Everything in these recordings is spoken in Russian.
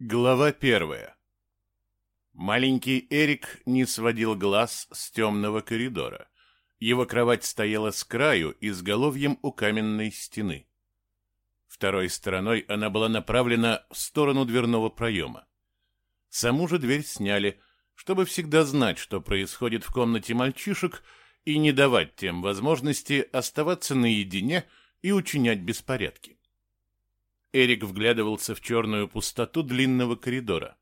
Глава первая. Маленький Эрик не сводил глаз с темного коридора. Его кровать стояла с краю, изголовьем у каменной стены. Второй стороной она была направлена в сторону дверного проема. Саму же дверь сняли, чтобы всегда знать, что происходит в комнате мальчишек, и не давать тем возможности оставаться наедине и учинять беспорядки. Эрик вглядывался в черную пустоту длинного коридора.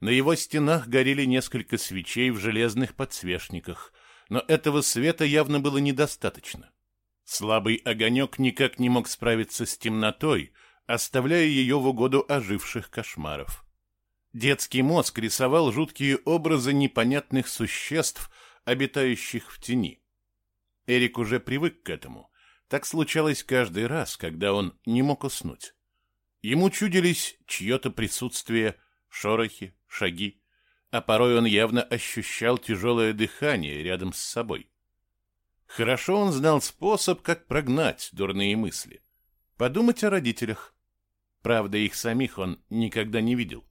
На его стенах горели несколько свечей в железных подсвечниках, но этого света явно было недостаточно. Слабый огонек никак не мог справиться с темнотой, оставляя ее в угоду оживших кошмаров. Детский мозг рисовал жуткие образы непонятных существ, обитающих в тени. Эрик уже привык к этому. Так случалось каждый раз, когда он не мог уснуть. Ему чудились чье-то присутствие, шорохи, шаги, а порой он явно ощущал тяжелое дыхание рядом с собой. Хорошо он знал способ, как прогнать дурные мысли. Подумать о родителях. Правда, их самих он никогда не видел.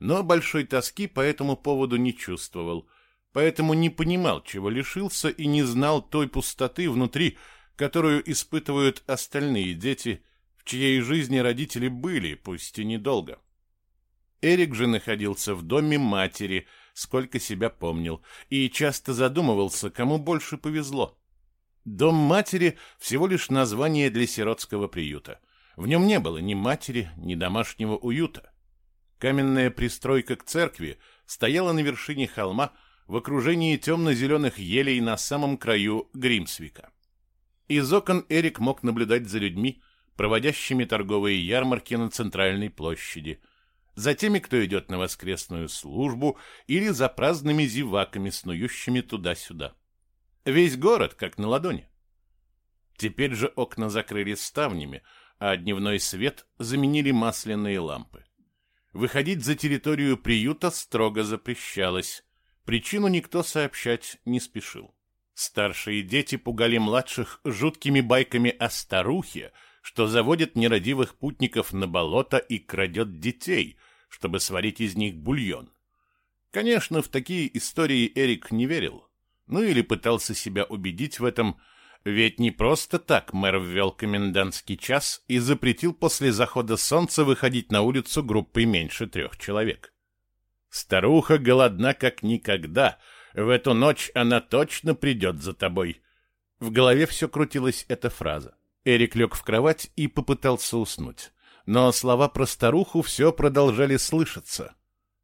Но большой тоски по этому поводу не чувствовал, поэтому не понимал, чего лишился, и не знал той пустоты внутри, которую испытывают остальные дети – чьей жизни родители были, пусть и недолго. Эрик же находился в доме матери, сколько себя помнил, и часто задумывался, кому больше повезло. Дом матери — всего лишь название для сиротского приюта. В нем не было ни матери, ни домашнего уюта. Каменная пристройка к церкви стояла на вершине холма в окружении темно-зеленых елей на самом краю Гримсвика. Из окон Эрик мог наблюдать за людьми, проводящими торговые ярмарки на центральной площади, за теми, кто идет на воскресную службу, или за праздными зеваками, снующими туда-сюда. Весь город как на ладони. Теперь же окна закрыли ставнями, а дневной свет заменили масляные лампы. Выходить за территорию приюта строго запрещалось. Причину никто сообщать не спешил. Старшие дети пугали младших жуткими байками о старухе, что заводит нерадивых путников на болото и крадет детей, чтобы сварить из них бульон. Конечно, в такие истории Эрик не верил, ну или пытался себя убедить в этом, ведь не просто так мэр ввел комендантский час и запретил после захода солнца выходить на улицу группой меньше трех человек. Старуха голодна как никогда, в эту ночь она точно придет за тобой. В голове все крутилась эта фраза. Эрик лег в кровать и попытался уснуть. Но слова про старуху все продолжали слышаться.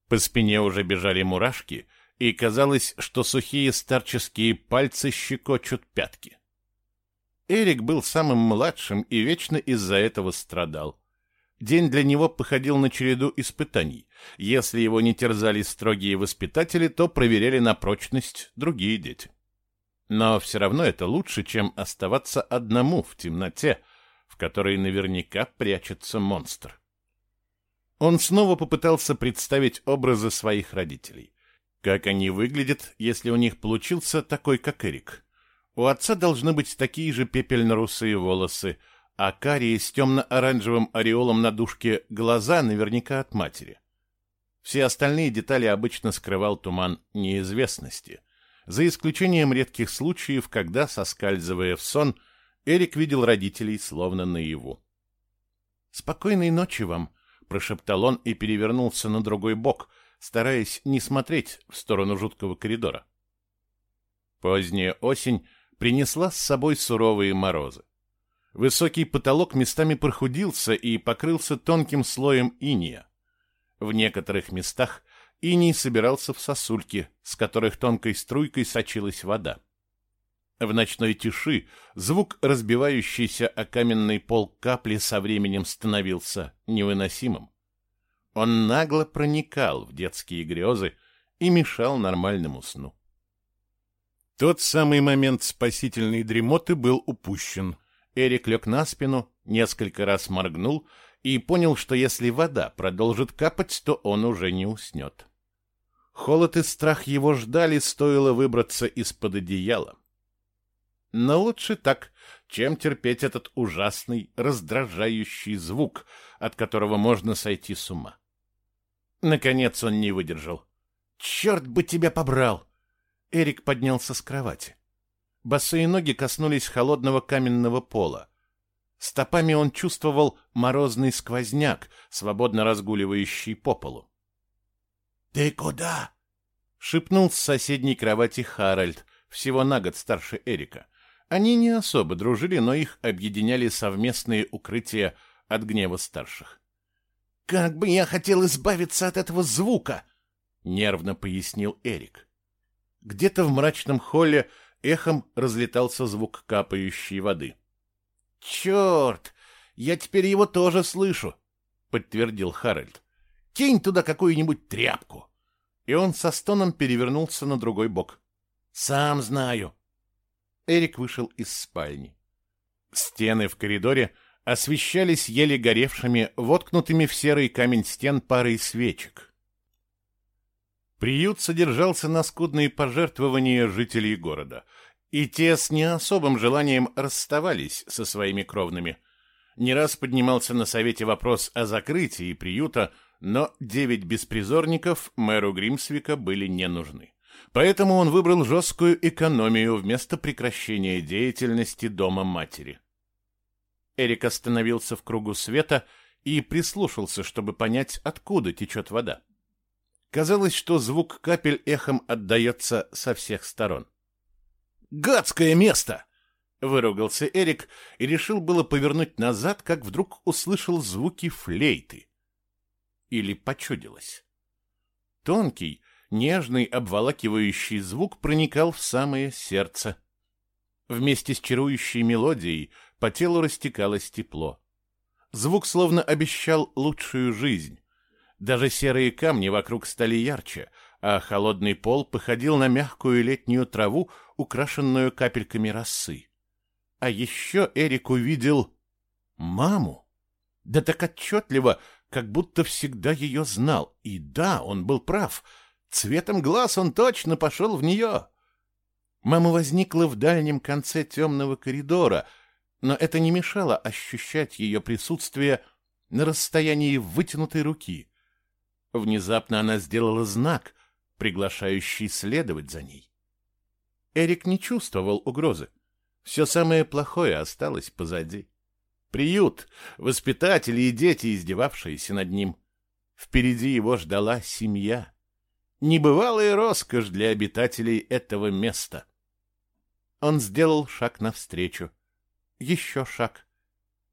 По спине уже бежали мурашки, и казалось, что сухие старческие пальцы щекочут пятки. Эрик был самым младшим и вечно из-за этого страдал. День для него походил на череду испытаний. Если его не терзали строгие воспитатели, то проверяли на прочность другие дети. Но все равно это лучше, чем оставаться одному в темноте, в которой наверняка прячется монстр. Он снова попытался представить образы своих родителей. Как они выглядят, если у них получился такой, как Эрик? У отца должны быть такие же пепельно-русые волосы, а карие с темно-оранжевым ореолом на дужке глаза наверняка от матери. Все остальные детали обычно скрывал туман неизвестности — за исключением редких случаев, когда, соскальзывая в сон, Эрик видел родителей словно наяву. «Спокойной ночи вам», — прошептал он и перевернулся на другой бок, стараясь не смотреть в сторону жуткого коридора. Поздняя осень принесла с собой суровые морозы. Высокий потолок местами прохудился и покрылся тонким слоем иния. В некоторых местах Иней собирался в сосульки, с которых тонкой струйкой сочилась вода. В ночной тиши звук разбивающийся о каменный пол капли со временем становился невыносимым. Он нагло проникал в детские грезы и мешал нормальному сну. Тот самый момент спасительной дремоты был упущен. Эрик лег на спину, несколько раз моргнул и понял, что если вода продолжит капать, то он уже не уснет. Холод и страх его ждали, стоило выбраться из-под одеяла. Но лучше так, чем терпеть этот ужасный, раздражающий звук, от которого можно сойти с ума. Наконец он не выдержал. «Черт бы тебя побрал!» Эрик поднялся с кровати. Босые ноги коснулись холодного каменного пола. Стопами он чувствовал морозный сквозняк, свободно разгуливающий по полу. «Ты куда?» — шепнул с соседней кровати Харальд, всего на год старше Эрика. Они не особо дружили, но их объединяли совместные укрытия от гнева старших. «Как бы я хотел избавиться от этого звука!» — нервно пояснил Эрик. Где-то в мрачном холле эхом разлетался звук капающей воды. «Черт! Я теперь его тоже слышу!» — подтвердил Харальд. «Кинь туда какую-нибудь тряпку!» И он со стоном перевернулся на другой бок. «Сам знаю!» Эрик вышел из спальни. Стены в коридоре освещались еле горевшими, воткнутыми в серый камень стен парой свечек. Приют содержался на скудные пожертвования жителей города, и те с не особым желанием расставались со своими кровными. Не раз поднимался на совете вопрос о закрытии приюта, но девять беспризорников мэру Гримсвика были не нужны. Поэтому он выбрал жесткую экономию вместо прекращения деятельности дома матери. Эрик остановился в кругу света и прислушался, чтобы понять, откуда течет вода. Казалось, что звук капель эхом отдается со всех сторон. «Гадское место!» — выругался Эрик и решил было повернуть назад, как вдруг услышал звуки флейты. Или почудилось. Тонкий, нежный, обволакивающий звук проникал в самое сердце. Вместе с чарующей мелодией по телу растекалось тепло. Звук словно обещал лучшую жизнь. Даже серые камни вокруг стали ярче, а холодный пол походил на мягкую летнюю траву, украшенную капельками росы. А еще Эрик увидел маму. Да так отчетливо, как будто всегда ее знал. И да, он был прав. Цветом глаз он точно пошел в нее. Мама возникла в дальнем конце темного коридора — но это не мешало ощущать ее присутствие на расстоянии вытянутой руки. Внезапно она сделала знак, приглашающий следовать за ней. Эрик не чувствовал угрозы. Все самое плохое осталось позади. Приют, воспитатели и дети, издевавшиеся над ним. Впереди его ждала семья. Небывалая роскошь для обитателей этого места. Он сделал шаг навстречу еще шаг.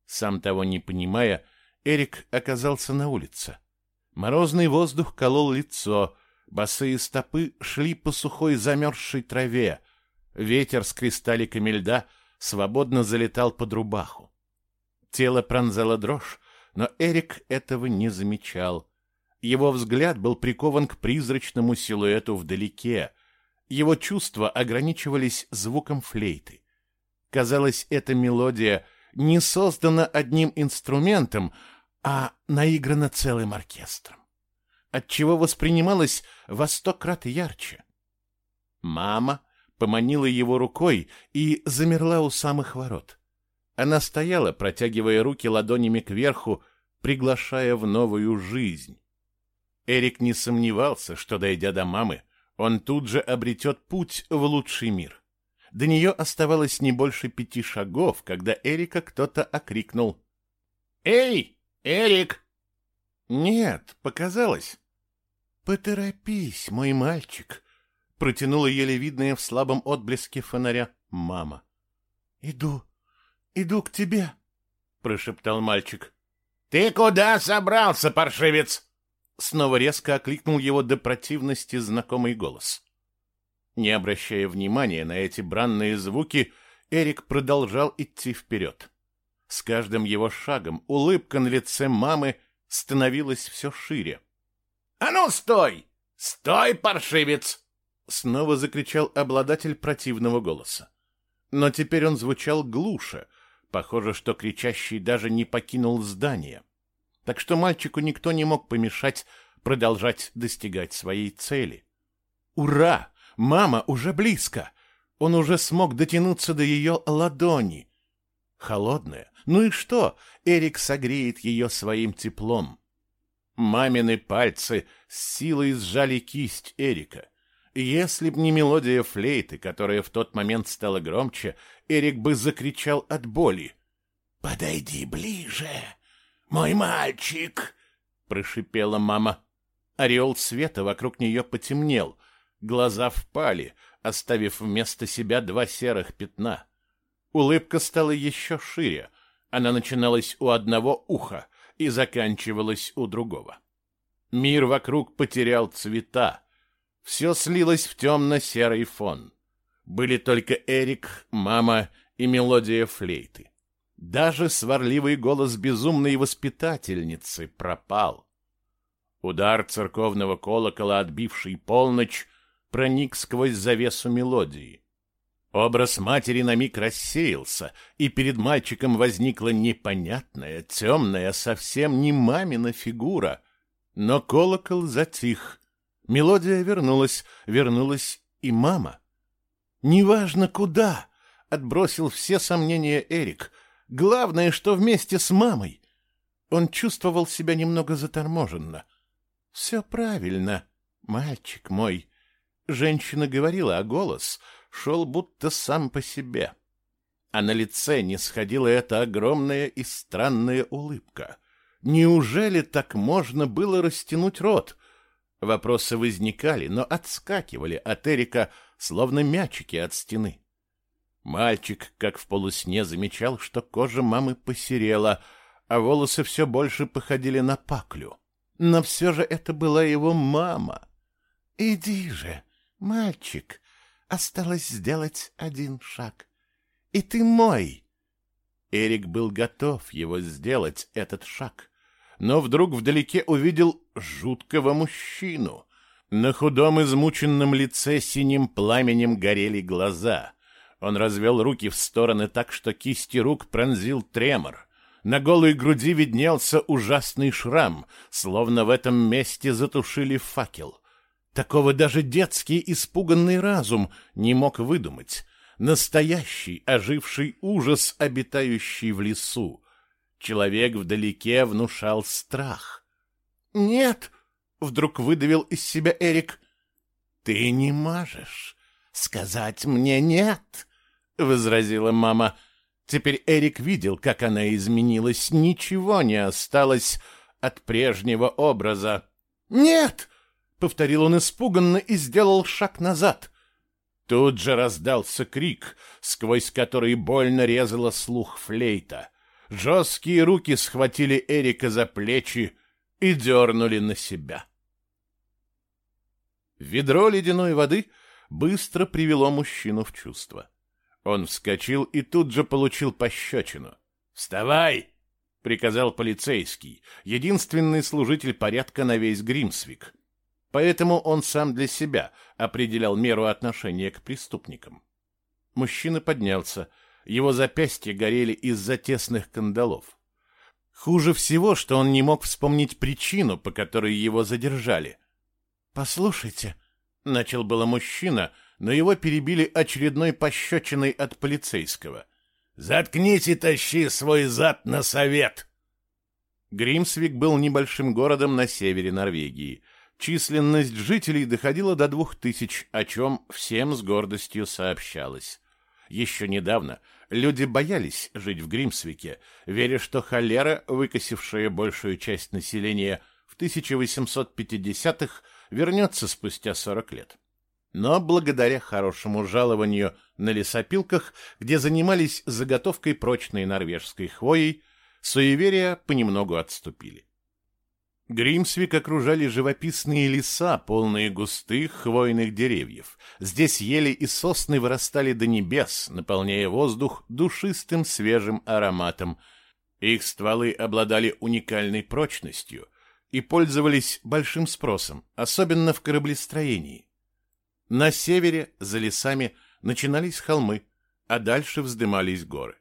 Сам того не понимая, Эрик оказался на улице. Морозный воздух колол лицо, босые стопы шли по сухой замерзшей траве, ветер с кристалликами льда свободно залетал под рубаху. Тело пронзало дрожь, но Эрик этого не замечал. Его взгляд был прикован к призрачному силуэту вдалеке. Его чувства ограничивались звуком флейты. Казалось, эта мелодия не создана одним инструментом, а наиграна целым оркестром, отчего воспринималась во сто крат ярче. Мама поманила его рукой и замерла у самых ворот. Она стояла, протягивая руки ладонями кверху, приглашая в новую жизнь. Эрик не сомневался, что, дойдя до мамы, он тут же обретет путь в лучший мир. До нее оставалось не больше пяти шагов, когда Эрика кто-то окрикнул. «Эй, Эрик!» «Нет, показалось». «Поторопись, мой мальчик», — протянула еле видная в слабом отблеске фонаря мама. «Иду, иду к тебе», — прошептал мальчик. «Ты куда собрался, паршивец?» Снова резко окликнул его до противности знакомый голос. Не обращая внимания на эти бранные звуки, Эрик продолжал идти вперед. С каждым его шагом улыбка на лице мамы становилась все шире. «А ну, стой! Стой, паршивец!» Снова закричал обладатель противного голоса. Но теперь он звучал глуше. Похоже, что кричащий даже не покинул здание. Так что мальчику никто не мог помешать продолжать достигать своей цели. «Ура! Мама уже близко. Он уже смог дотянуться до ее ладони. Холодная. Ну и что? Эрик согреет ее своим теплом. Мамины пальцы с силой сжали кисть Эрика. Если б не мелодия флейты, которая в тот момент стала громче, Эрик бы закричал от боли. «Подойди ближе, мой мальчик!» — прошипела мама. Ореол света вокруг нее потемнел, глаза впали, оставив вместо себя два серых пятна. Улыбка стала еще шире, она начиналась у одного уха и заканчивалась у другого. Мир вокруг потерял цвета, все слилось в темно-серый фон. Были только Эрик, мама и мелодия флейты. Даже сварливый голос безумной воспитательницы пропал. Удар церковного колокола, отбивший полночь, проник сквозь завесу мелодии. Образ матери на миг рассеялся, и перед мальчиком возникла непонятная, темная, совсем не мамина фигура. Но колокол затих. Мелодия вернулась, вернулась и мама. «Неважно куда!» — отбросил все сомнения Эрик. «Главное, что вместе с мамой!» Он чувствовал себя немного заторможенно. «Все правильно, мальчик мой!» Женщина говорила, а голос шел будто сам по себе. А на лице не сходила эта огромная и странная улыбка. Неужели так можно было растянуть рот? Вопросы возникали, но отскакивали от Эрика, словно мячики от стены. Мальчик, как в полусне, замечал, что кожа мамы посерела, а волосы все больше походили на паклю. Но все же это была его мама. «Иди же!» «Мальчик, осталось сделать один шаг. И ты мой!» Эрик был готов его сделать, этот шаг. Но вдруг вдалеке увидел жуткого мужчину. На худом измученном лице синим пламенем горели глаза. Он развел руки в стороны так, что кисти рук пронзил тремор. На голой груди виднелся ужасный шрам, словно в этом месте затушили факел. Такого даже детский испуганный разум не мог выдумать. Настоящий оживший ужас, обитающий в лесу. Человек вдалеке внушал страх. «Нет!» — вдруг выдавил из себя Эрик. «Ты не можешь сказать мне нет!» — возразила мама. Теперь Эрик видел, как она изменилась. Ничего не осталось от прежнего образа. «Нет!» — повторил он испуганно и сделал шаг назад. Тут же раздался крик, сквозь который больно резала слух флейта. Жесткие руки схватили Эрика за плечи и дернули на себя. Ведро ледяной воды быстро привело мужчину в чувство. Он вскочил и тут же получил пощечину. «Вставай!» — приказал полицейский, единственный служитель порядка на весь Гримсвик. Поэтому он сам для себя определял меру отношения к преступникам. Мужчина поднялся, его запястья горели из-за тесных кандалов. Хуже всего, что он не мог вспомнить причину, по которой его задержали. «Послушайте», — начал было мужчина, но его перебили очередной пощечиной от полицейского. «Заткнись и тащи свой зад на совет!» Гримсвик был небольшим городом на севере Норвегии — Численность жителей доходила до двух тысяч, о чем всем с гордостью сообщалось. Еще недавно люди боялись жить в Гримсвике, веря, что холера, выкосившая большую часть населения в 1850-х, вернется спустя 40 лет. Но благодаря хорошему жалованию на лесопилках, где занимались заготовкой прочной норвежской хвоей, суеверия понемногу отступили. Гримсвик окружали живописные леса, полные густых хвойных деревьев. Здесь ели и сосны вырастали до небес, наполняя воздух душистым свежим ароматом. Их стволы обладали уникальной прочностью и пользовались большим спросом, особенно в кораблестроении. На севере, за лесами, начинались холмы, а дальше вздымались горы.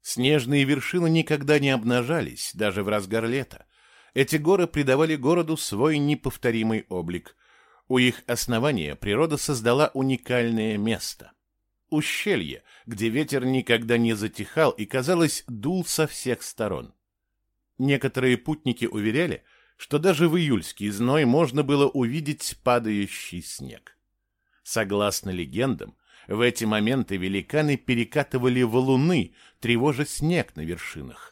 Снежные вершины никогда не обнажались, даже в разгар лета. Эти горы придавали городу свой неповторимый облик. У их основания природа создала уникальное место. Ущелье, где ветер никогда не затихал и, казалось, дул со всех сторон. Некоторые путники уверяли, что даже в июльский зной можно было увидеть падающий снег. Согласно легендам, в эти моменты великаны перекатывали валуны, тревожа снег на вершинах.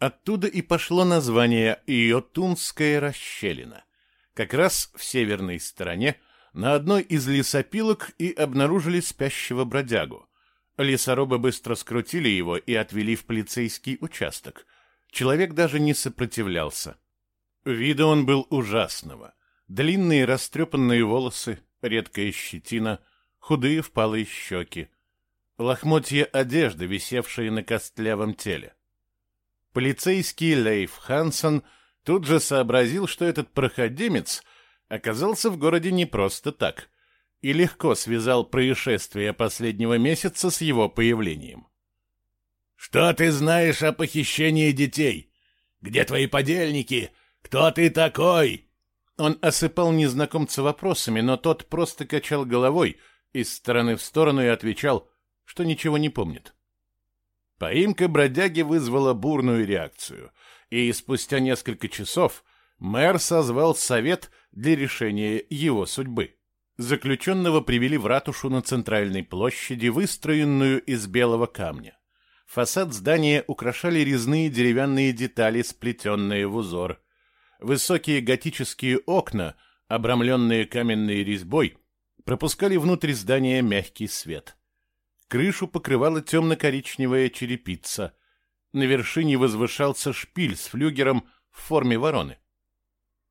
Оттуда и пошло название Йотунская расщелина. Как раз в северной стороне на одной из лесопилок и обнаружили спящего бродягу. Лесорубы быстро скрутили его и отвели в полицейский участок. Человек даже не сопротивлялся. Вида он был ужасного. Длинные растрепанные волосы, редкая щетина, худые впалые щеки, лохмотья одежды, висевшие на костлявом теле. Полицейский Лейф Хансон тут же сообразил, что этот проходимец оказался в городе не просто так, и легко связал происшествие последнего месяца с его появлением. «Что ты знаешь о похищении детей? Где твои подельники? Кто ты такой?» Он осыпал незнакомца вопросами, но тот просто качал головой из стороны в сторону и отвечал, что ничего не помнит. Поимка бродяги вызвала бурную реакцию, и спустя несколько часов мэр созвал совет для решения его судьбы. Заключенного привели в ратушу на центральной площади, выстроенную из белого камня. Фасад здания украшали резные деревянные детали, сплетенные в узор. Высокие готические окна, обрамленные каменной резьбой, пропускали внутрь здания мягкий свет. Крышу покрывала темно-коричневая черепица. На вершине возвышался шпиль с флюгером в форме вороны.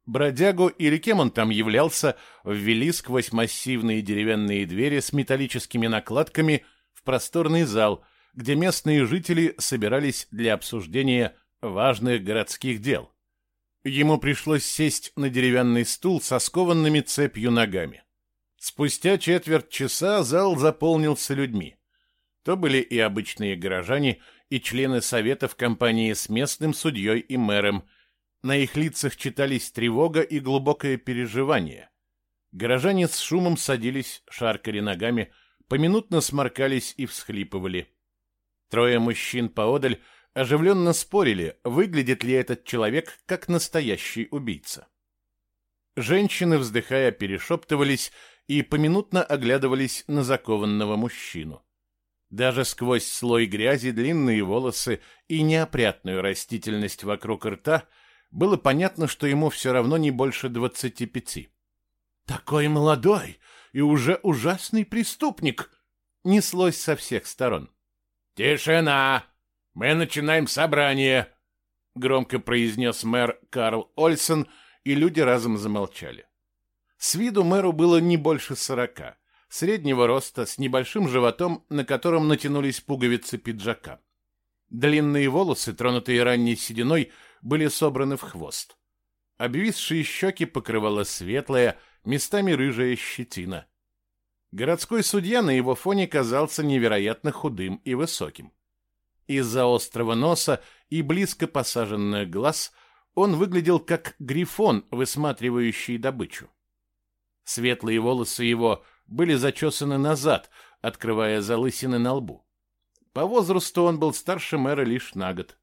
Бродягу или кем он там являлся, ввели сквозь массивные деревянные двери с металлическими накладками в просторный зал, где местные жители собирались для обсуждения важных городских дел. Ему пришлось сесть на деревянный стул со скованными цепью ногами. Спустя четверть часа зал заполнился людьми. То были и обычные горожане, и члены советов компании с местным судьей и мэром – на их лицах читались тревога и глубокое переживание. Горожане с шумом садились, шаркали ногами, поминутно сморкались и всхлипывали. Трое мужчин поодаль оживленно спорили, выглядит ли этот человек как настоящий убийца. Женщины, вздыхая, перешептывались и поминутно оглядывались на закованного мужчину. Даже сквозь слой грязи длинные волосы и неопрятную растительность вокруг рта – было понятно, что ему все равно не больше двадцати пяти. «Такой молодой и уже ужасный преступник!» неслось со всех сторон. «Тишина! Мы начинаем собрание!» громко произнес мэр Карл Ольсен, и люди разом замолчали. С виду мэру было не больше сорока, среднего роста, с небольшим животом, на котором натянулись пуговицы пиджака. Длинные волосы, тронутые ранней сединой, были собраны в хвост. Обвисшие щеки покрывала светлая, местами рыжая щетина. Городской судья на его фоне казался невероятно худым и высоким. Из-за острого носа и близко посаженных глаз он выглядел как грифон, высматривающий добычу. Светлые волосы его были зачесаны назад, открывая залысины на лбу. По возрасту он был старше мэра лишь на год.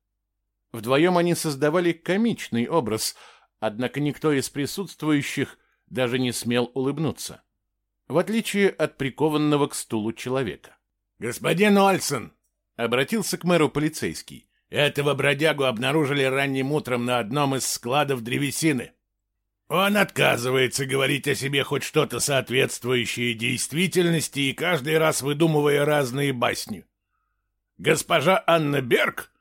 Вдвоем они создавали комичный образ, однако никто из присутствующих даже не смел улыбнуться, в отличие от прикованного к стулу человека. «Господин Ольсен!» — обратился к мэру полицейский. «Этого бродягу обнаружили ранним утром на одном из складов древесины. Он отказывается говорить о себе хоть что-то соответствующее действительности и каждый раз выдумывая разные басни. Госпожа Анна Берг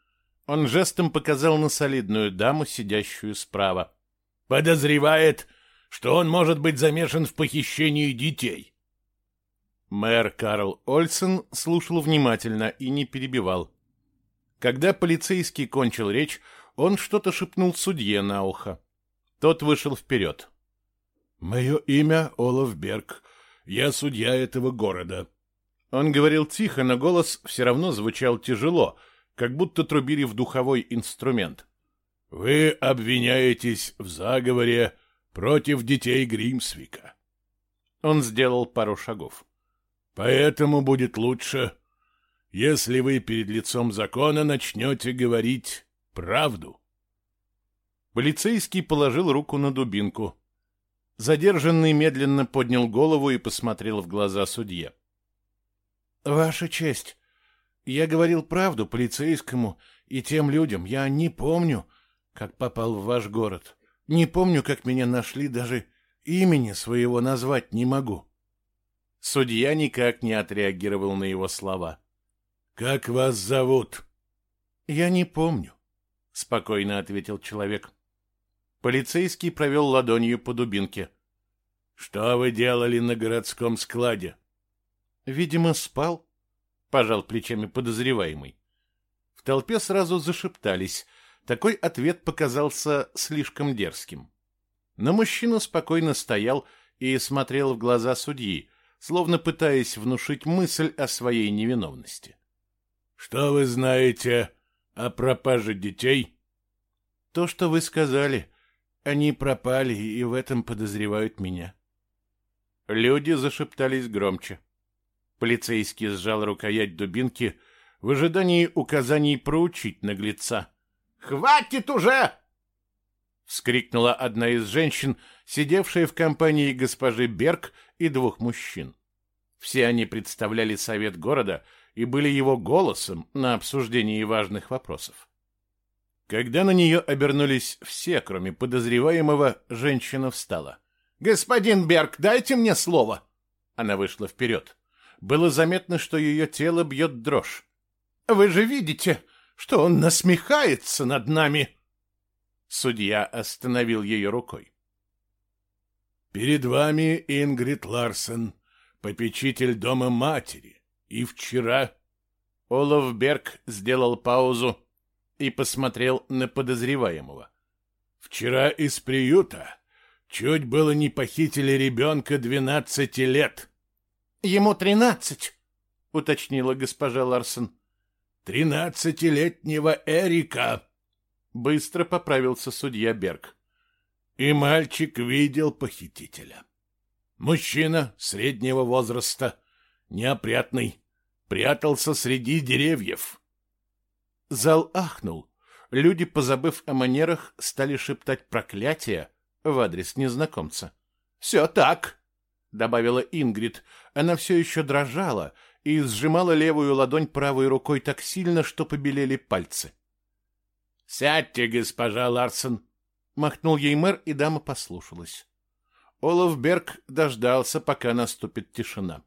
он жестом показал на солидную даму, сидящую справа. «Подозревает, что он может быть замешан в похищении детей». Мэр Карл Ольсен слушал внимательно и не перебивал. Когда полицейский кончил речь, он что-то шепнул судье на ухо. Тот вышел вперед. «Мое имя Олаф Берг. Я судья этого города». Он говорил тихо, но голос все равно звучал тяжело — как будто трубили в духовой инструмент. «Вы обвиняетесь в заговоре против детей Гримсвика». Он сделал пару шагов. «Поэтому будет лучше, если вы перед лицом закона начнете говорить правду». Полицейский положил руку на дубинку. Задержанный медленно поднял голову и посмотрел в глаза судье. «Ваша честь, я говорил правду полицейскому и тем людям. Я не помню, как попал в ваш город. Не помню, как меня нашли, даже имени своего назвать не могу». Судья никак не отреагировал на его слова. «Как вас зовут?» «Я не помню», — спокойно ответил человек. Полицейский провел ладонью по дубинке. «Что вы делали на городском складе?» «Видимо, спал», — пожал плечами подозреваемый. В толпе сразу зашептались. Такой ответ показался слишком дерзким. Но мужчина спокойно стоял и смотрел в глаза судьи, словно пытаясь внушить мысль о своей невиновности. «Что вы знаете о пропаже детей?» «То, что вы сказали. Они пропали, и в этом подозревают меня». Люди зашептались громче. Полицейский сжал рукоять дубинки в ожидании указаний проучить наглеца. «Хватит уже!» — вскрикнула одна из женщин, сидевшая в компании госпожи Берг и двух мужчин. Все они представляли совет города и были его голосом на обсуждении важных вопросов. Когда на нее обернулись все, кроме подозреваемого, женщина встала. «Господин Берг, дайте мне слово!» Она вышла вперед. Было заметно, что ее тело бьет дрожь. «Вы же видите, что он насмехается над нами!» Судья остановил ее рукой. «Перед вами Ингрид Ларсен, попечитель дома матери. И вчера...» Олаф Берг сделал паузу и посмотрел на подозреваемого. «Вчера из приюта чуть было не похитили ребенка двенадцати лет». «Ему тринадцать», — уточнила госпожа Ларсен. «Тринадцатилетнего Эрика», Быстро поправился судья Берг. И мальчик видел похитителя. Мужчина среднего возраста, неопрятный, прятался среди деревьев. Зал ахнул. Люди, позабыв о манерах, стали шептать проклятия в адрес незнакомца. «Все так», — добавила Ингрид. Она все еще дрожала и сжимала левую ладонь правой рукой так сильно, что побелели пальцы. «Сядьте, госпожа Ларсен!» — махнул ей мэр, и дама послушалась. Олаф Берг дождался, пока наступит тишина.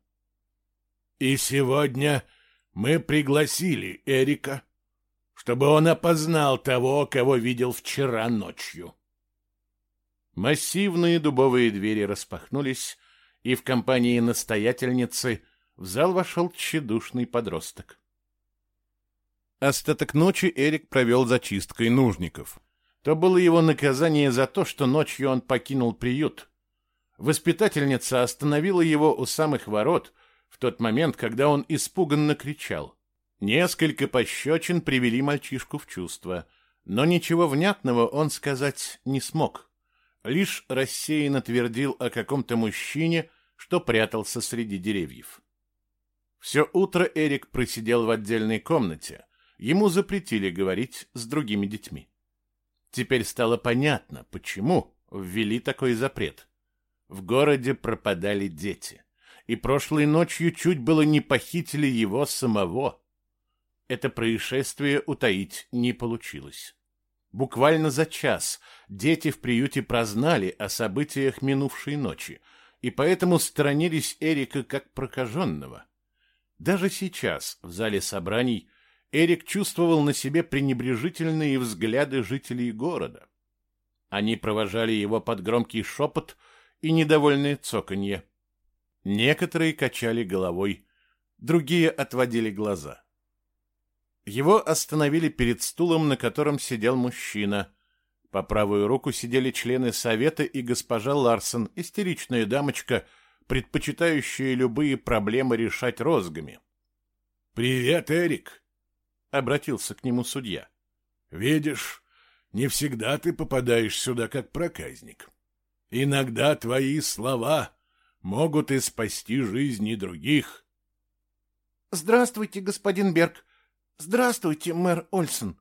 «И сегодня мы пригласили Эрика, чтобы он опознал того, кого видел вчера ночью». Массивные дубовые двери распахнулись, и в компании настоятельницы в зал вошел тщедушный подросток. Остаток ночи Эрик провел за чисткой нужников. То было его наказание за то, что ночью он покинул приют. Воспитательница остановила его у самых ворот в тот момент, когда он испуганно кричал. Несколько пощечин привели мальчишку в чувство, но ничего внятного он сказать не смог. Лишь рассеянно твердил о каком-то мужчине, что прятался среди деревьев. Все утро Эрик просидел в отдельной комнате, ему запретили говорить с другими детьми. Теперь стало понятно, почему ввели такой запрет. В городе пропадали дети, и прошлой ночью чуть было не похитили его самого. Это происшествие утаить не получилось. Буквально за час дети в приюте прознали о событиях минувшей ночи, и поэтому сторонились Эрика как прокаженного. Даже сейчас в зале собраний Эрик чувствовал на себе пренебрежительные взгляды жителей города. Они провожали его под громкий шепот и недовольное цоканье. Некоторые качали головой, другие отводили глаза. Его остановили перед стулом, на котором сидел мужчина. По правую руку сидели члены совета и госпожа Ларсон, истеричная дамочка, предпочитающая любые проблемы решать розгами. «Привет, Эрик!» — обратился к нему судья. «Видишь, не всегда ты попадаешь сюда как проказник. Иногда твои слова могут и спасти жизни других». «Здравствуйте, господин Берг. Здравствуйте, мэр Ольсон».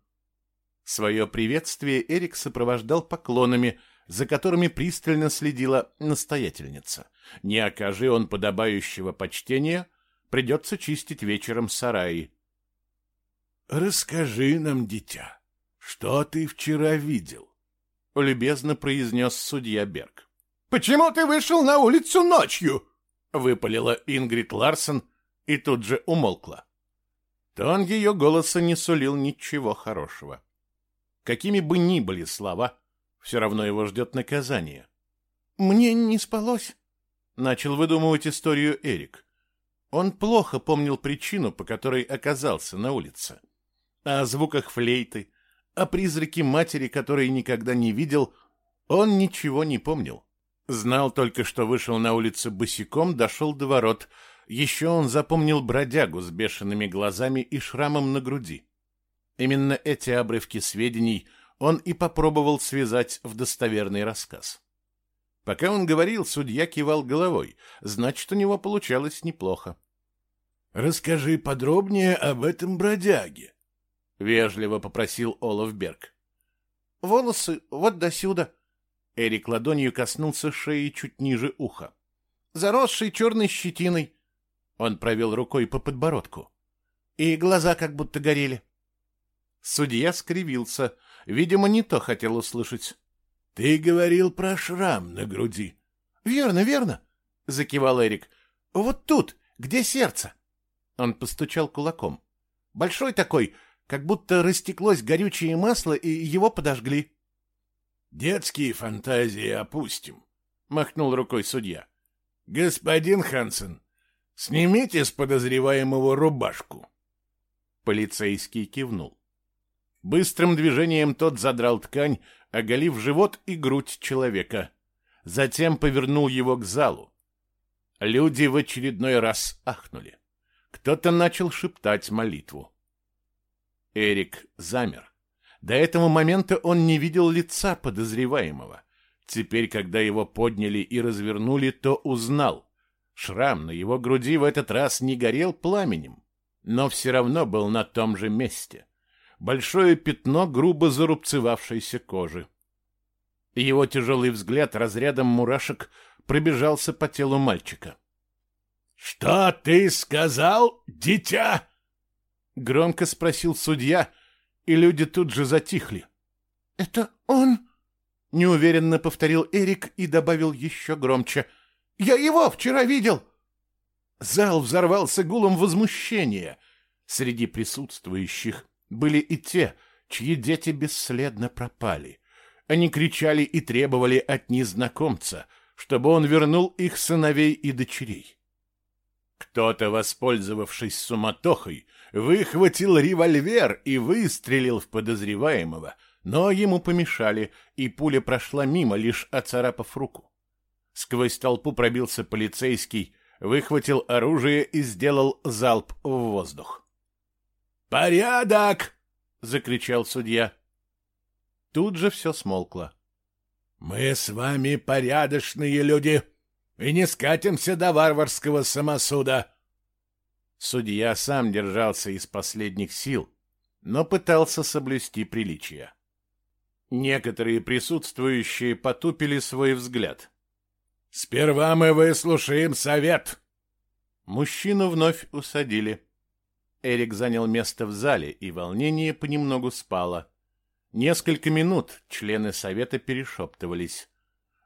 Свое приветствие Эрик сопровождал поклонами, за которыми пристально следила настоятельница. Не окажи он подобающего почтения, придется чистить вечером сараи. «Расскажи нам, дитя, что ты вчера видел?» — любезно произнес судья Берг. «Почему ты вышел на улицу ночью?» — выпалила Ингрид Ларсен и тут же умолкла. Тон ее голоса не сулил ничего хорошего. Какими бы ни были слова, все равно его ждет наказание. «Мне не спалось», — начал выдумывать историю Эрик. Он плохо помнил причину, по которой оказался на улице. О звуках флейты, о призраке матери, которой никогда не видел, он ничего не помнил. Знал только, что вышел на улицу босиком, дошел до ворот. Еще он запомнил бродягу с бешеными глазами и шрамом на груди. Именно эти обрывки сведений он и попробовал связать в достоверный рассказ. Пока он говорил, судья кивал головой, значит, у него получалось неплохо. «Расскажи подробнее об этом бродяге», — вежливо попросил Олаф Берг. «Волосы вот досюда». Эрик ладонью коснулся шеи чуть ниже уха. «Заросший черной щетиной». Он провел рукой по подбородку. «И глаза как будто горели». Судья скривился. Видимо, не то хотел услышать. Ты говорил про шрам на груди. Верно, верно, закивал Эрик. Вот тут, где сердце. Он постучал кулаком. Большой такой, как будто растеклось горючее масло, и его подожгли. Детские фантазии опустим, махнул рукой судья. Господин Хансен, снимите с подозреваемого рубашку. Полицейский кивнул. Быстрым движением тот задрал ткань, оголив живот и грудь человека. Затем повернул его к залу. Люди в очередной раз ахнули. Кто-то начал шептать молитву. Эрик замер. До этого момента он не видел лица подозреваемого. Теперь, когда его подняли и развернули, то узнал. Шрам на его груди в этот раз не горел пламенем, но все равно был на том же месте большое пятно грубо зарубцевавшейся кожи. Его тяжелый взгляд разрядом мурашек пробежался по телу мальчика. «Что ты сказал, дитя?» Громко спросил судья, и люди тут же затихли. «Это он?» Неуверенно повторил Эрик и добавил еще громче. «Я его вчера видел!» Зал взорвался гулом возмущения. Среди присутствующих были и те, чьи дети бесследно пропали. Они кричали и требовали от незнакомца, чтобы он вернул их сыновей и дочерей. Кто-то, воспользовавшись суматохой, выхватил револьвер и выстрелил в подозреваемого, но ему помешали, и пуля прошла мимо, лишь оцарапав руку. Сквозь толпу пробился полицейский, выхватил оружие и сделал залп в воздух. «Порядок!» — закричал судья. Тут же все смолкло. «Мы с вами порядочные люди и не скатимся до варварского самосуда». Судья сам держался из последних сил, но пытался соблюсти приличия. Некоторые присутствующие потупили свой взгляд. «Сперва мы выслушаем совет!» Мужчину вновь усадили. Эрик занял место в зале, и волнение понемногу спало. Несколько минут члены совета перешептывались.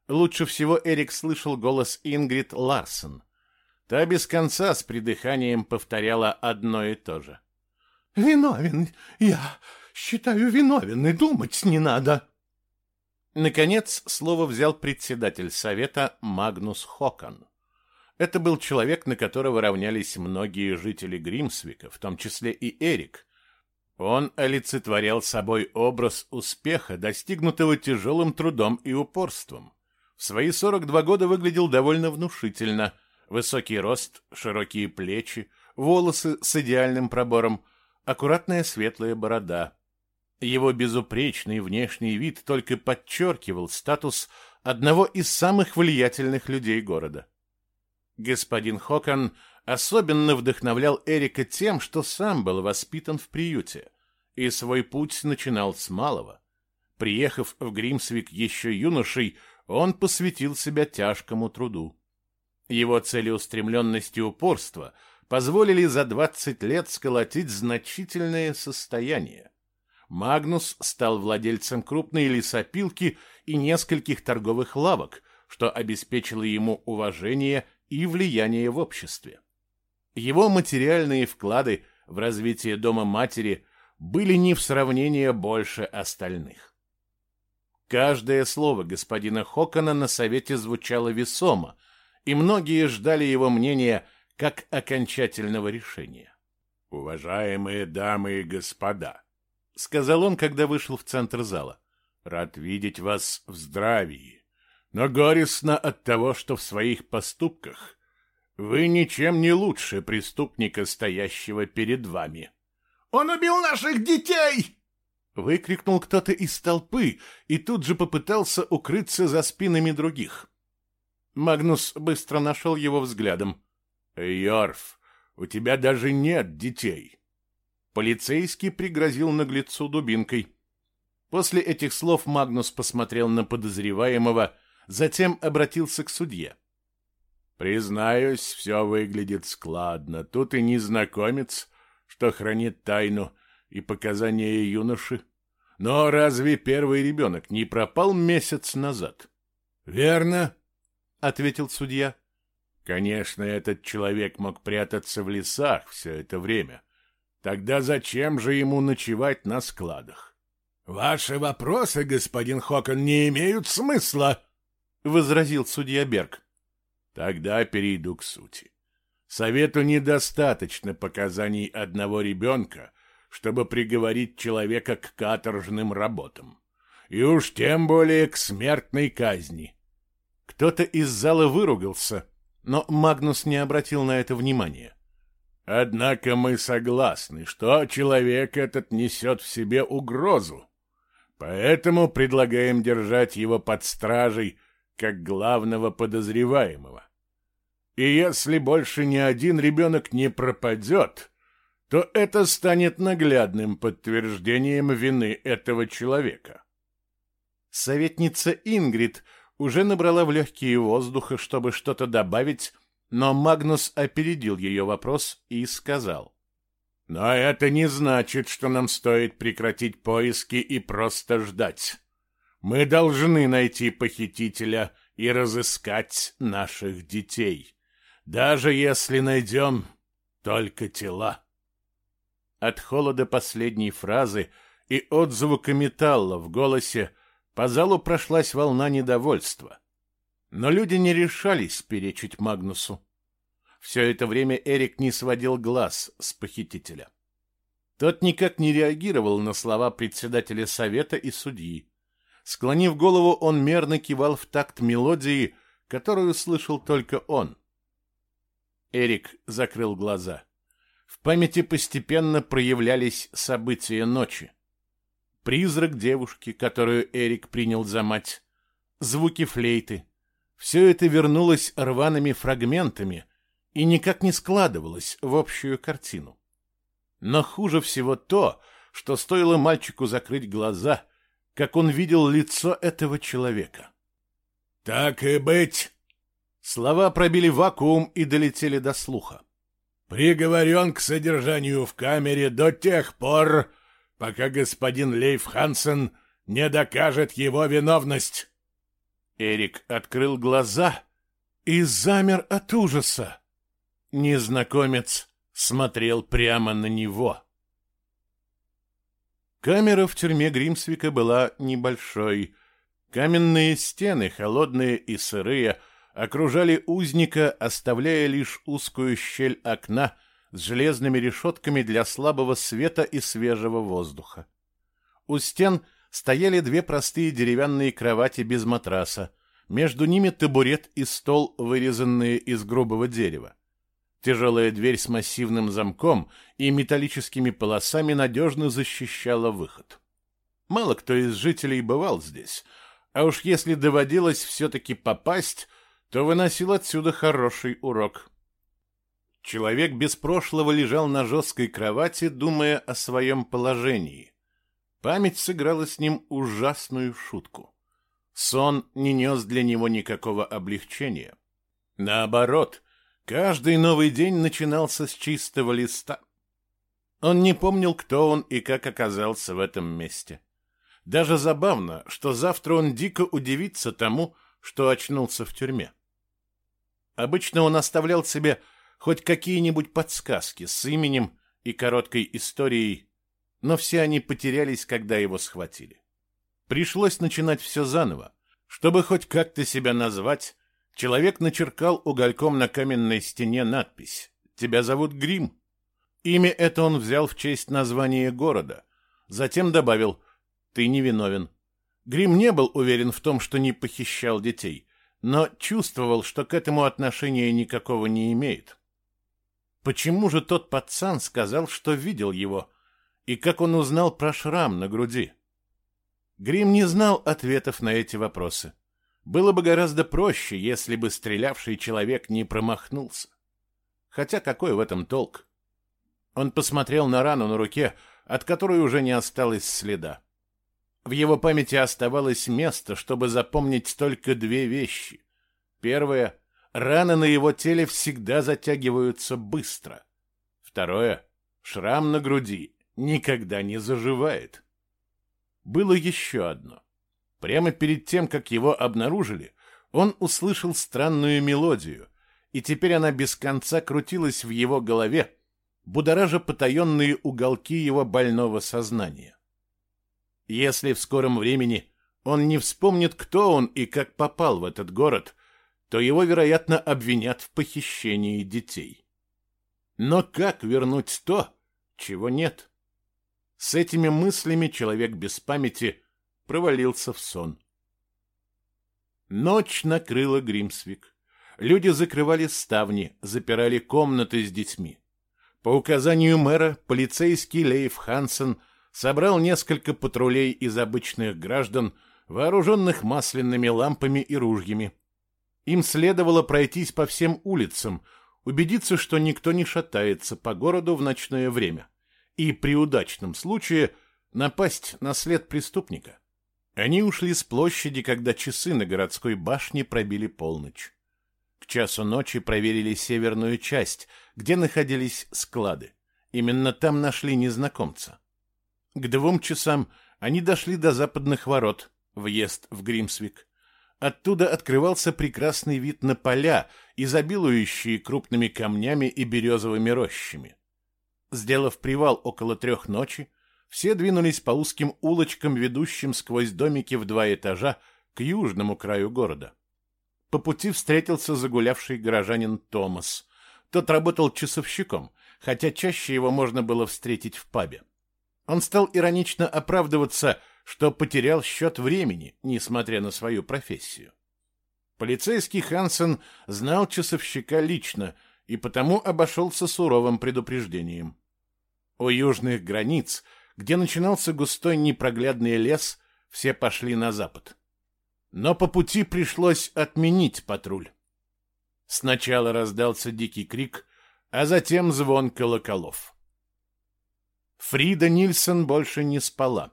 Лучше всего Эрик слышал голос Ингрид Ларсен. Та без конца с придыханием повторяла одно и то же. «Виновен, я считаю виновен, и думать не надо». Наконец слово взял председатель совета Магнус Хокон. Это был человек, на которого равнялись многие жители Гримсвика, в том числе и Эрик. Он олицетворял собой образ успеха, достигнутого тяжелым трудом и упорством. В свои 42 года выглядел довольно внушительно. Высокий рост, широкие плечи, волосы с идеальным пробором, аккуратная светлая борода. Его безупречный внешний вид только подчеркивал статус одного из самых влиятельных людей города. Господин Хокон особенно вдохновлял Эрика тем, что сам был воспитан в приюте. и свой путь начинал с малого. Приехав в Гримсвик еще юношей, он посвятил себя тяжкому труду. Его целеустремленность и упорство позволили за 20 лет сколотить значительное состояние. Магнус стал владельцем крупной лесопилки и нескольких торговых лавок, что обеспечило ему уважение и влияние в обществе. Его материальные вклады в развитие дома матери были не в сравнение больше остальных. Каждое слово господина Хокона на совете звучало весомо, и многие ждали его мнения как окончательного решения. «Уважаемые дамы и господа», — сказал он, когда вышел в центр зала, — «рад видеть вас в здравии, но горестно от того, что в своих поступках вы ничем не лучше преступника, стоящего перед вами». «Он убил наших детей!» Выкрикнул кто-то из толпы и тут же попытался укрыться за спинами других. Магнус быстро нашел его взглядом. «Йорф, у тебя даже нет детей!» Полицейский пригрозил наглецу дубинкой. После этих слов Магнус посмотрел на подозреваемого, затем обратился к судье. «Признаюсь, все выглядит складно. Тут и незнакомец, что хранит тайну, и показания юноши. Но разве первый ребенок не пропал месяц назад? — Верно, — ответил судья. — Конечно, этот человек мог прятаться в лесах все это время. Тогда зачем же ему ночевать на складах? — Ваши вопросы, господин Хокон, не имеют смысла, — возразил судья Берг. — Тогда перейду к сути. Совету недостаточно показаний одного ребенка — чтобы приговорить человека к каторжным работам. И уж тем более к смертной казни. Кто-то из зала выругался, но Магнус не обратил на это внимания. Однако мы согласны, что человек этот несет в себе угрозу. Поэтому предлагаем держать его под стражей как главного подозреваемого. И если больше ни один ребенок не пропадет, то это станет наглядным подтверждением вины этого человека. Советница Ингрид уже набрала в легкие воздуха, чтобы что-то добавить, но Магнус опередил ее вопрос и сказал. «Но это не значит, что нам стоит прекратить поиски и просто ждать. Мы должны найти похитителя и разыскать наших детей, даже если найдем только тела». От холода последней фразы и отзвука металла в голосе по залу прошлась волна недовольства. Но люди не решались перечить Магнусу. Все это время Эрик не сводил глаз с похитителя. Тот никак не реагировал на слова председателя совета и судьи. Склонив голову, он мерно кивал в такт мелодии, которую слышал только он. Эрик закрыл глаза. В памяти постепенно проявлялись события ночи. Призрак девушки, которую Эрик принял за мать, звуки флейты. Все это вернулось рваными фрагментами и никак не складывалось в общую картину. Но хуже всего то, что стоило мальчику закрыть глаза, как он видел лицо этого человека. «Так и быть!» Слова пробили вакуум и долетели до слуха приговорен к содержанию в камере до тех пор, пока господин Лейф Хансен не докажет его виновность. Эрик открыл глаза и замер от ужаса. Незнакомец смотрел прямо на него. Камера в тюрьме Гримсвика была небольшой. Каменные стены, холодные и сырые, окружали узника, оставляя лишь узкую щель окна с железными решетками для слабого света и свежего воздуха. У стен стояли две простые деревянные кровати без матраса, между ними табурет и стол, вырезанные из грубого дерева. Тяжелая дверь с массивным замком и металлическими полосами надежно защищала выход. Мало кто из жителей бывал здесь, а уж если доводилось все-таки попасть — то выносил отсюда хороший урок. Человек без прошлого лежал на жесткой кровати, думая о своем положении. Память сыграла с ним ужасную шутку. Сон не нес для него никакого облегчения. Наоборот, каждый новый день начинался с чистого листа. Он не помнил, кто он и как оказался в этом месте. Даже забавно, что завтра он дико удивится тому, что очнулся в тюрьме. Обычно он оставлял себе хоть какие-нибудь подсказки с именем и короткой историей, но все они потерялись, когда его схватили. Пришлось начинать все заново. Чтобы хоть как-то себя назвать, человек начеркал угольком на каменной стене надпись «Тебя зовут Грим». Имя это он взял в честь названия города. Затем добавил «Ты невиновен». Грим не был уверен в том, что не похищал детей, но чувствовал, что к этому отношения никакого не имеет. Почему же тот пацан сказал, что видел его, и как он узнал про шрам на груди? Грим не знал ответов на эти вопросы. Было бы гораздо проще, если бы стрелявший человек не промахнулся. Хотя какой в этом толк? Он посмотрел на рану на руке, от которой уже не осталось следа. В его памяти оставалось место, чтобы запомнить только две вещи. Первое — раны на его теле всегда затягиваются быстро. Второе — шрам на груди никогда не заживает. Было еще одно. Прямо перед тем, как его обнаружили, он услышал странную мелодию, и теперь она без конца крутилась в его голове, будоража потаенные уголки его больного сознания. Если в скором времени он не вспомнит, кто он и как попал в этот город, то его, вероятно, обвинят в похищении детей. Но как вернуть то, чего нет? С этими мыслями человек без памяти провалился в сон. Ночь накрыла Гримсвик. Люди закрывали ставни, запирали комнаты с детьми. По указанию мэра полицейский Лейф Хансен собрал несколько патрулей из обычных граждан, вооруженных масляными лампами и ружьями. Им следовало пройтись по всем улицам, убедиться, что никто не шатается по городу в ночное время и при удачном случае напасть на след преступника. Они ушли с площади, когда часы на городской башне пробили полночь. К часу ночи проверили северную часть, где находились склады. Именно там нашли незнакомца. К двум часам они дошли до западных ворот, въезд в Гримсвик. Оттуда открывался прекрасный вид на поля, изобилующие крупными камнями и березовыми рощами. Сделав привал около трех ночи, все двинулись по узким улочкам, ведущим сквозь домики в два этажа к южному краю города. По пути встретился загулявший горожанин Томас. Тот работал часовщиком, хотя чаще его можно было встретить в пабе. Он стал иронично оправдываться, что потерял счет времени, несмотря на свою профессию. Полицейский Хансен знал часовщика лично и потому обошелся суровым предупреждением. У южных границ, где начинался густой непроглядный лес, все пошли на запад. Но по пути пришлось отменить патруль. Сначала раздался дикий крик, а затем звон колоколов. Фрида Нильсон больше не спала.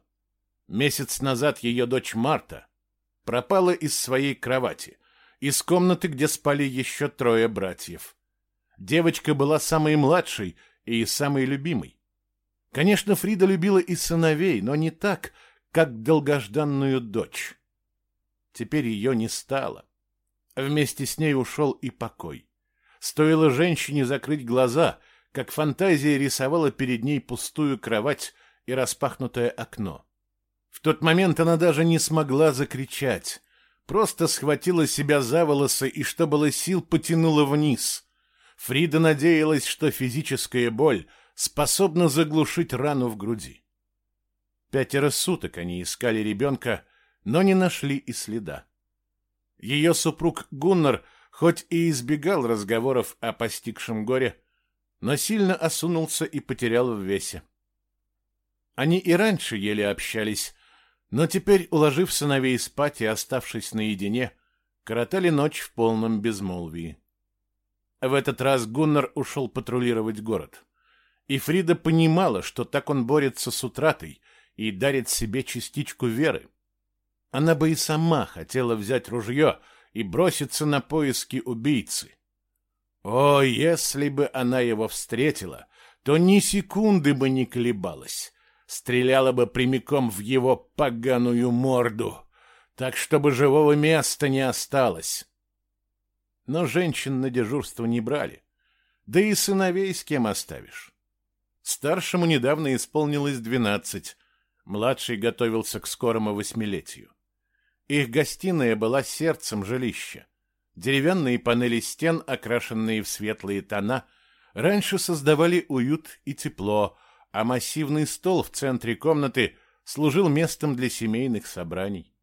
Месяц назад ее дочь Марта пропала из своей кровати, из комнаты, где спали еще трое братьев. Девочка была самой младшей и самой любимой. Конечно, Фрида любила и сыновей, но не так, как долгожданную дочь. Теперь ее не стало. Вместе с ней ушел и покой. Стоило женщине закрыть глаза, как фантазия рисовала перед ней пустую кровать и распахнутое окно. В тот момент она даже не смогла закричать, просто схватила себя за волосы и, что было сил, потянула вниз. Фрида надеялась, что физическая боль способна заглушить рану в груди. Пятеро суток они искали ребенка, но не нашли и следа. Ее супруг Гуннар хоть и избегал разговоров о постигшем горе, но сильно осунулся и потерял в весе. Они и раньше еле общались, но теперь, уложив сыновей спать и оставшись наедине, коротали ночь в полном безмолвии. В этот раз Гуннар ушел патрулировать город. И Фрида понимала, что так он борется с утратой и дарит себе частичку веры. Она бы и сама хотела взять ружье и броситься на поиски убийцы. О, если бы она его встретила, то ни секунды бы не колебалась, стреляла бы прямиком в его поганую морду, так чтобы живого места не осталось. Но женщин на дежурство не брали, да и сыновей с кем оставишь. Старшему недавно исполнилось двенадцать, младший готовился к скорому восьмилетию. Их гостиная была сердцем жилища. Деревянные панели стен, окрашенные в светлые тона, раньше создавали уют и тепло, а массивный стол в центре комнаты служил местом для семейных собраний.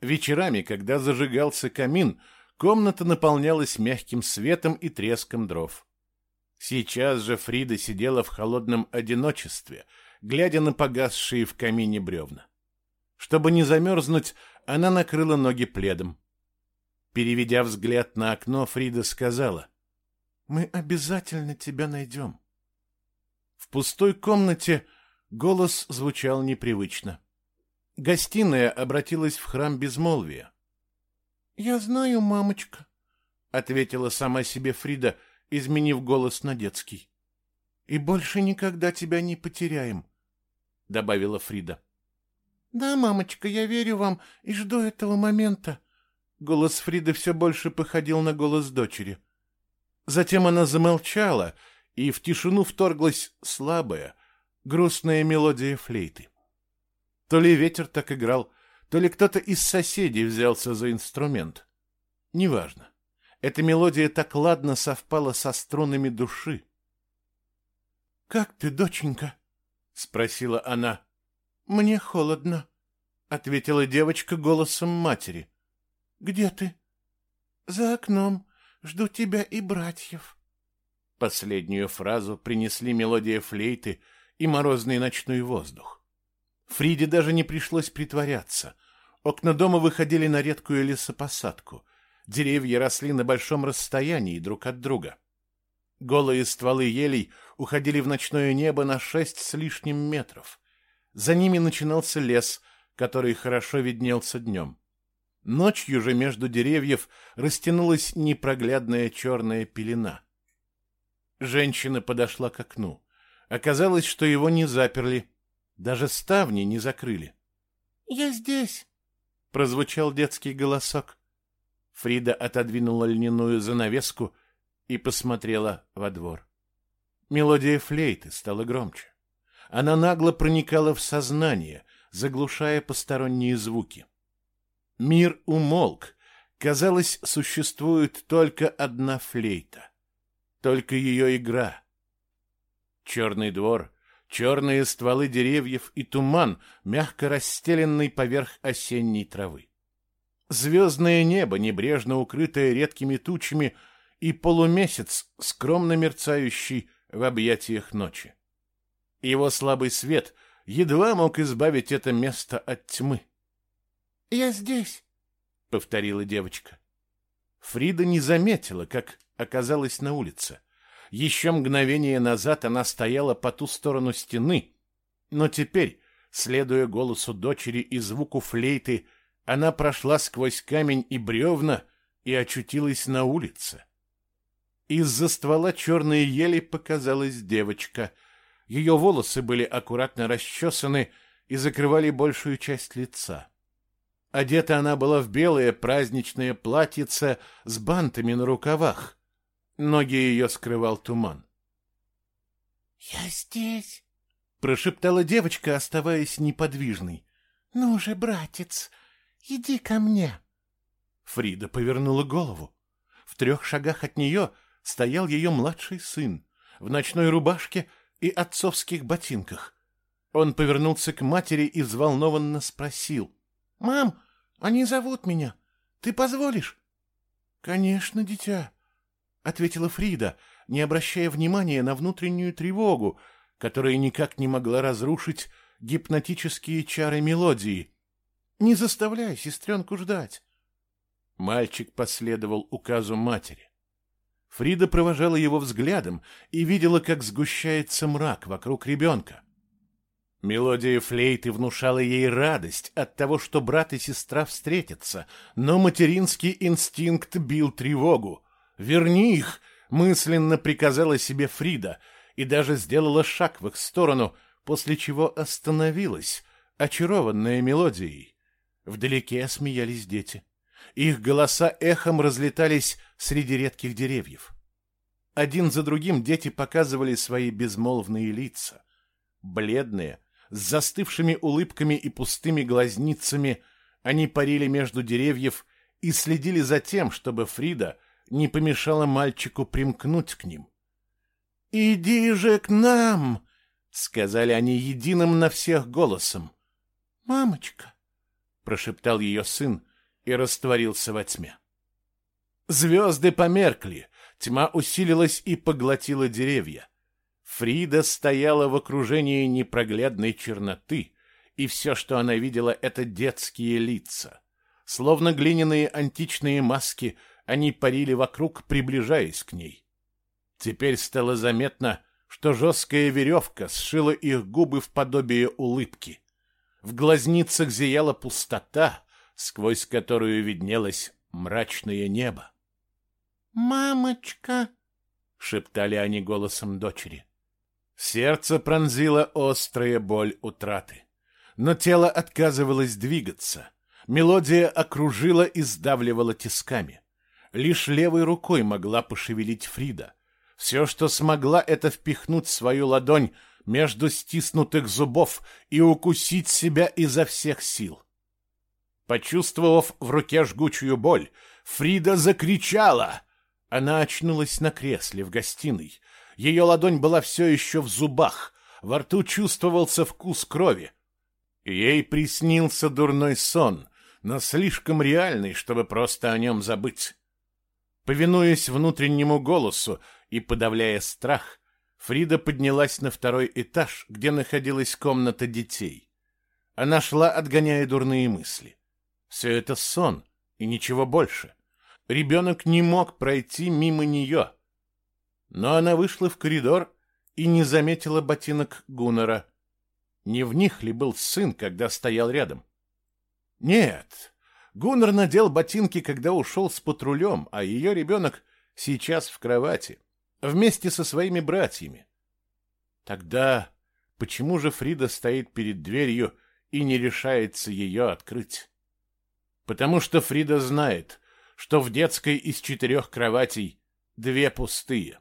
Вечерами, когда зажигался камин, комната наполнялась мягким светом и треском дров. Сейчас же Фрида сидела в холодном одиночестве, глядя на погасшие в камине бревна. Чтобы не замерзнуть, она накрыла ноги пледом. Переведя взгляд на окно, Фрида сказала, «Мы обязательно тебя найдем». В пустой комнате голос звучал непривычно. Гостиная обратилась в храм безмолвия. «Я знаю, мамочка», — ответила сама себе Фрида, изменив голос на детский. «И больше никогда тебя не потеряем», — добавила Фрида. «Да, мамочка, я верю вам и жду этого момента». Голос Фриды все больше походил на голос дочери. Затем она замолчала, и в тишину вторглась слабая, грустная мелодия флейты. То ли ветер так играл, то ли кто-то из соседей взялся за инструмент. Неважно. Эта мелодия так ладно совпала со струнами души. «Как ты, доченька?» — спросила она. «Мне холодно», — ответила девочка голосом матери. «Где ты?» «За окном. Жду тебя и братьев». Последнюю фразу принесли мелодия флейты и морозный ночной воздух. Фриде даже не пришлось притворяться. Окна дома выходили на редкую лесопосадку. Деревья росли на большом расстоянии друг от друга. Голые стволы елей уходили в ночное небо на шесть с лишним метров. За ними начинался лес, который хорошо виднелся днем. Ночью же между деревьев растянулась непроглядная черная пелена. Женщина подошла к окну. Оказалось, что его не заперли, даже ставни не закрыли. «Я здесь!» — прозвучал детский голосок. Фрида отодвинула льняную занавеску и посмотрела во двор. Мелодия флейты стала громче. Она нагло проникала в сознание, заглушая посторонние звуки. Мир умолк. Казалось, существует только одна флейта. Только ее игра. Черный двор, черные стволы деревьев и туман, мягко расстеленный поверх осенней травы. Звездное небо, небрежно укрытое редкими тучами, и полумесяц, скромно мерцающий в объятиях ночи. Его слабый свет едва мог избавить это место от тьмы. «Я здесь», — повторила девочка. Фрида не заметила, как оказалась на улице. Еще мгновение назад она стояла по ту сторону стены, но теперь, следуя голосу дочери и звуку флейты, она прошла сквозь камень и бревна и очутилась на улице. Из-за ствола черной ели показалась девочка — ее волосы были аккуратно расчесаны и закрывали большую часть лица. Одета она была в белое праздничное платьице с бантами на рукавах. Ноги ее скрывал туман. «Я здесь», — прошептала девочка, оставаясь неподвижной. «Ну же, братец, иди ко мне». Фрида повернула голову. В трех шагах от нее стоял ее младший сын в ночной рубашке и отцовских ботинках. Он повернулся к матери и взволнованно спросил. — Мам, они зовут меня. Ты позволишь? — Конечно, дитя, — ответила Фрида, не обращая внимания на внутреннюю тревогу, которая никак не могла разрушить гипнотические чары мелодии. — Не заставляй сестренку ждать. Мальчик последовал указу матери. Фрида провожала его взглядом и видела, как сгущается мрак вокруг ребенка. Мелодия флейты внушала ей радость от того, что брат и сестра встретятся, но материнский инстинкт бил тревогу. «Верни их!» — мысленно приказала себе Фрида и даже сделала шаг в их сторону, после чего остановилась, очарованная мелодией. Вдалеке смеялись дети. Их голоса эхом разлетались среди редких деревьев. Один за другим дети показывали свои безмолвные лица. Бледные, с застывшими улыбками и пустыми глазницами, они парили между деревьев и следили за тем, чтобы Фрида не помешала мальчику примкнуть к ним. «Иди же к нам!» — сказали они единым на всех голосом. «Мамочка!» — прошептал ее сын и растворился во тьме. Звезды померкли, тьма усилилась и поглотила деревья. Фрида стояла в окружении непроглядной черноты, и все, что она видела, — это детские лица. Словно глиняные античные маски, они парили вокруг, приближаясь к ней. Теперь стало заметно, что жесткая веревка сшила их губы в подобие улыбки. В глазницах зияла пустота, сквозь которую виднелось мрачное небо. «Мамочка!» — шептали они голосом дочери. Сердце пронзило острая боль утраты. Но тело отказывалось двигаться. Мелодия окружила и сдавливала тисками. Лишь левой рукой могла пошевелить Фрида. Все, что смогла, это впихнуть свою ладонь между стиснутых зубов и укусить себя изо всех сил. Почувствовав в руке жгучую боль, Фрида закричала. Она очнулась на кресле в гостиной. Ее ладонь была все еще в зубах, во рту чувствовался вкус крови. Ей приснился дурной сон, но слишком реальный, чтобы просто о нем забыть. Повинуясь внутреннему голосу и подавляя страх, Фрида поднялась на второй этаж, где находилась комната детей. Она шла, отгоняя дурные мысли. Все это сон и ничего больше. Ребенок не мог пройти мимо нее. Но она вышла в коридор и не заметила ботинок Гуннера. Не в них ли был сын, когда стоял рядом? Нет, Гуннер надел ботинки, когда ушел с патрулем, а ее ребенок сейчас в кровати вместе со своими братьями. Тогда почему же Фрида стоит перед дверью и не решается ее открыть? Потому что Фрида знает, что в детской из четырех кроватей две пустые.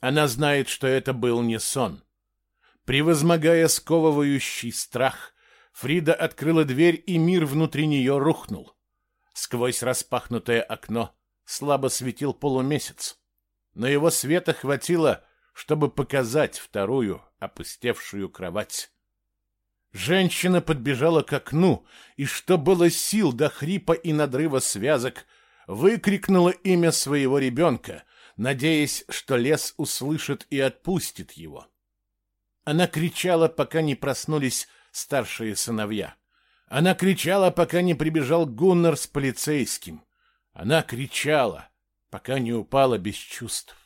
Она знает, что это был не сон. Превозмогая сковывающий страх, Фрида открыла дверь, и мир внутри нее рухнул. Сквозь распахнутое окно слабо светил полумесяц но его света хватило, чтобы показать вторую опустевшую кровать. Женщина подбежала к окну и, что было сил до хрипа и надрыва связок, выкрикнула имя своего ребенка, надеясь, что лес услышит и отпустит его. Она кричала, пока не проснулись старшие сыновья. Она кричала, пока не прибежал Гуннар с полицейским. Она кричала, пока не упала без чувств.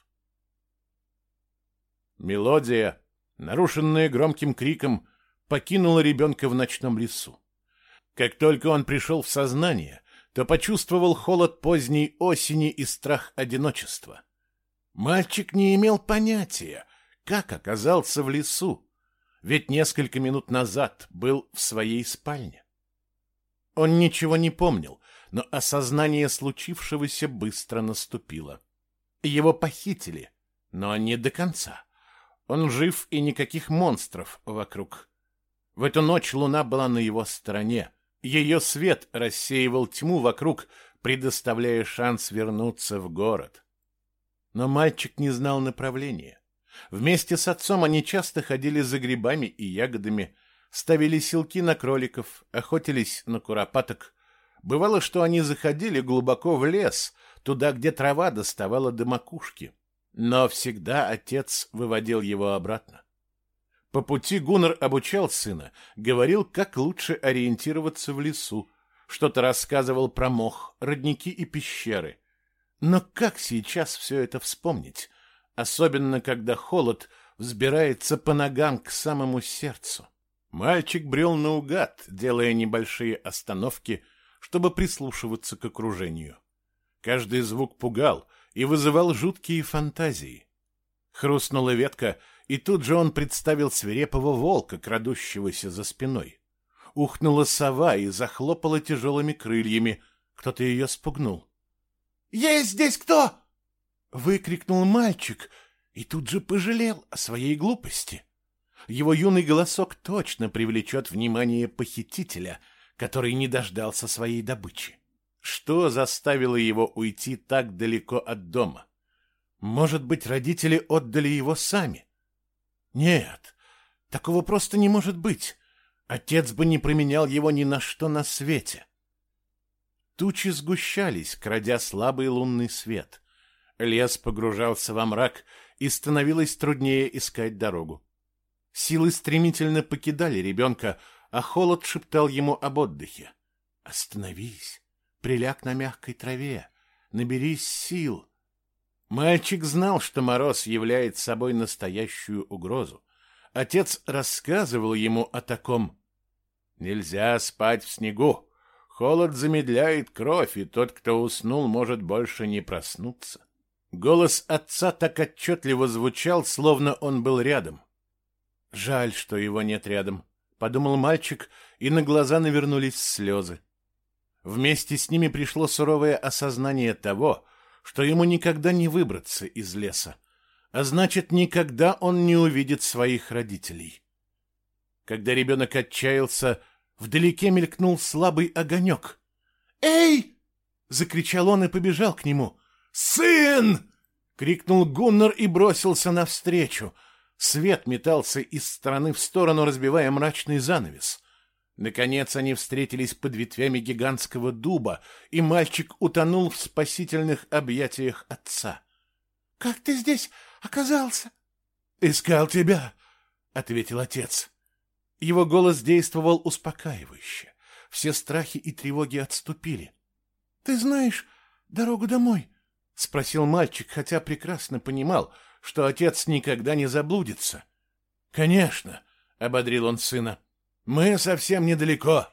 Мелодия, нарушенная громким криком, покинула ребенка в ночном лесу. Как только он пришел в сознание, то почувствовал холод поздней осени и страх одиночества. Мальчик не имел понятия, как оказался в лесу, ведь несколько минут назад был в своей спальне. Он ничего не помнил, но осознание случившегося быстро наступило. Его похитили, но не до конца. Он жив и никаких монстров вокруг. В эту ночь луна была на его стороне. Ее свет рассеивал тьму вокруг, предоставляя шанс вернуться в город. Но мальчик не знал направления. Вместе с отцом они часто ходили за грибами и ягодами, ставили силки на кроликов, охотились на куропаток, Бывало, что они заходили глубоко в лес, туда, где трава доставала до макушки. Но всегда отец выводил его обратно. По пути Гуннар обучал сына, говорил, как лучше ориентироваться в лесу, что-то рассказывал про мох, родники и пещеры. Но как сейчас все это вспомнить, особенно когда холод взбирается по ногам к самому сердцу? Мальчик брел наугад, делая небольшие остановки, чтобы прислушиваться к окружению. Каждый звук пугал и вызывал жуткие фантазии. Хрустнула ветка, и тут же он представил свирепого волка, крадущегося за спиной. Ухнула сова и захлопала тяжелыми крыльями. Кто-то ее спугнул. «Есть здесь кто?» — выкрикнул мальчик и тут же пожалел о своей глупости. Его юный голосок точно привлечет внимание похитителя, который не дождался своей добычи. Что заставило его уйти так далеко от дома? Может быть, родители отдали его сами? Нет, такого просто не может быть. Отец бы не променял его ни на что на свете. Тучи сгущались, крадя слабый лунный свет. Лес погружался во мрак, и становилось труднее искать дорогу. Силы стремительно покидали ребенка, а холод шептал ему об отдыхе. «Остановись, приляг на мягкой траве, наберись сил». Мальчик знал, что мороз является собой настоящую угрозу. Отец рассказывал ему о таком. «Нельзя спать в снегу. Холод замедляет кровь, и тот, кто уснул, может больше не проснуться». Голос отца так отчетливо звучал, словно он был рядом. Жаль, что его нет рядом, подумал мальчик, и на глаза навернулись слезы. Вместе с ними пришло суровое осознание того, что ему никогда не выбраться из леса, а значит, никогда он не увидит своих родителей. Когда ребенок отчаялся, вдалеке мелькнул слабый огонек. «Эй!» — закричал он и побежал к нему. «Сын!» — крикнул Гуннар и бросился навстречу — Свет метался из стороны в сторону, разбивая мрачный занавес. Наконец они встретились под ветвями гигантского дуба, и мальчик утонул в спасительных объятиях отца. — Как ты здесь оказался? — Искал тебя, — ответил отец. Его голос действовал успокаивающе. Все страхи и тревоги отступили. — Ты знаешь дорогу домой? — спросил мальчик, хотя прекрасно понимал — что отец никогда не заблудится. Конечно, ободрил он сына. Мы совсем недалеко.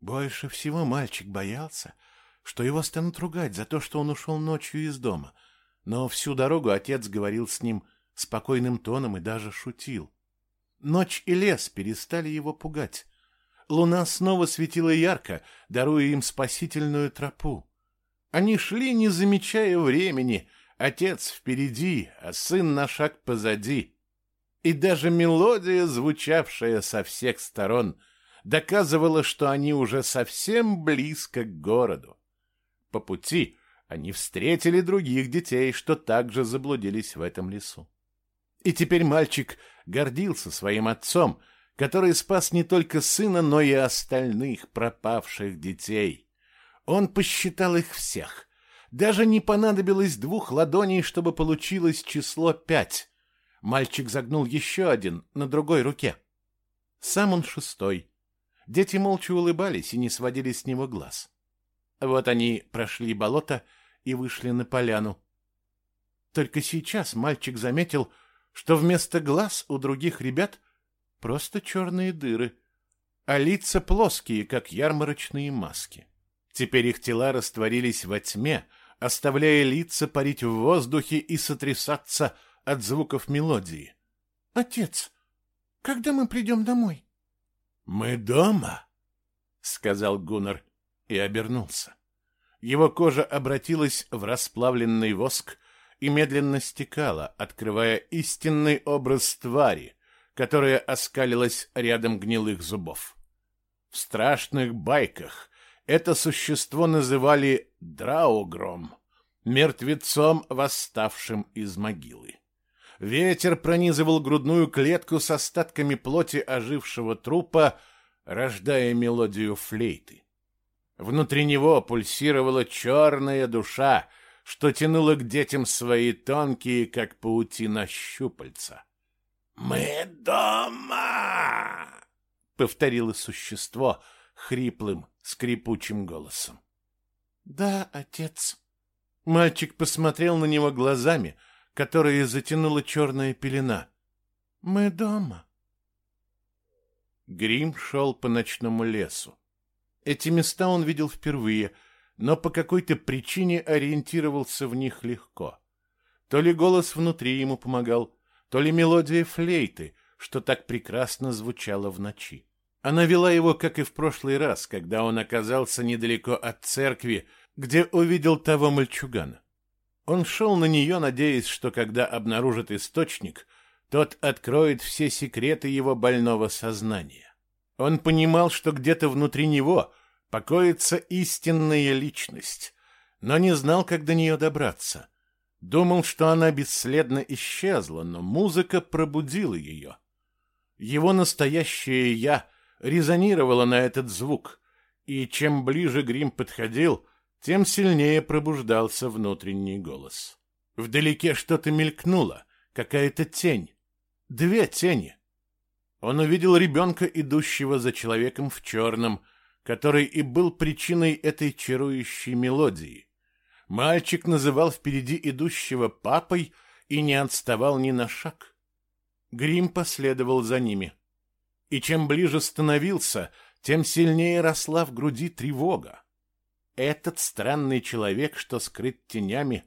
Больше всего мальчик боялся, что его станут ругать за то, что он ушел ночью из дома. Но всю дорогу отец говорил с ним спокойным тоном и даже шутил. Ночь и лес перестали его пугать. Луна снова светила ярко, даруя им спасительную тропу. Они шли, не замечая времени, Отец впереди, а сын на шаг позади. И даже мелодия, звучавшая со всех сторон, доказывала, что они уже совсем близко к городу. По пути они встретили других детей, что также заблудились в этом лесу. И теперь мальчик гордился своим отцом, который спас не только сына, но и остальных пропавших детей. Он посчитал их всех, даже не понадобилось двух ладоней, чтобы получилось число пять. Мальчик загнул еще один на другой руке. Сам он шестой. Дети молча улыбались и не сводили с него глаз. Вот они прошли болото и вышли на поляну. Только сейчас мальчик заметил, что вместо глаз у других ребят просто черные дыры, а лица плоские, как ярмарочные маски. Теперь их тела растворились во тьме, оставляя лица парить в воздухе и сотрясаться от звуков мелодии. — Отец, когда мы придем домой? — Мы дома, — сказал Гуннар и обернулся. Его кожа обратилась в расплавленный воск и медленно стекала, открывая истинный образ твари, которая оскалилась рядом гнилых зубов. В страшных байках это существо называли Драугром, мертвецом, восставшим из могилы. Ветер пронизывал грудную клетку с остатками плоти ожившего трупа, рождая мелодию флейты. Внутри него пульсировала черная душа, что тянула к детям свои тонкие, как паутина, щупальца. «Мы дома!» — повторило существо хриплым, скрипучим голосом. «Да, отец». Мальчик посмотрел на него глазами, которые затянула черная пелена. «Мы дома». Грим шел по ночному лесу. Эти места он видел впервые, но по какой-то причине ориентировался в них легко. То ли голос внутри ему помогал, то ли мелодия флейты, что так прекрасно звучало в ночи. Она вела его, как и в прошлый раз, когда он оказался недалеко от церкви, где увидел того мальчугана. Он шел на нее, надеясь, что когда обнаружит источник, тот откроет все секреты его больного сознания. Он понимал, что где-то внутри него покоится истинная личность, но не знал, как до нее добраться. Думал, что она бесследно исчезла, но музыка пробудила ее. Его настоящее «я» резонировало на этот звук, и чем ближе Грим подходил, тем сильнее пробуждался внутренний голос. Вдалеке что-то мелькнуло, какая-то тень. Две тени. Он увидел ребенка, идущего за человеком в черном, который и был причиной этой чарующей мелодии. Мальчик называл впереди идущего папой и не отставал ни на шаг. Грим последовал за ними. И чем ближе становился, тем сильнее росла в груди тревога. Этот странный человек, что скрыт тенями,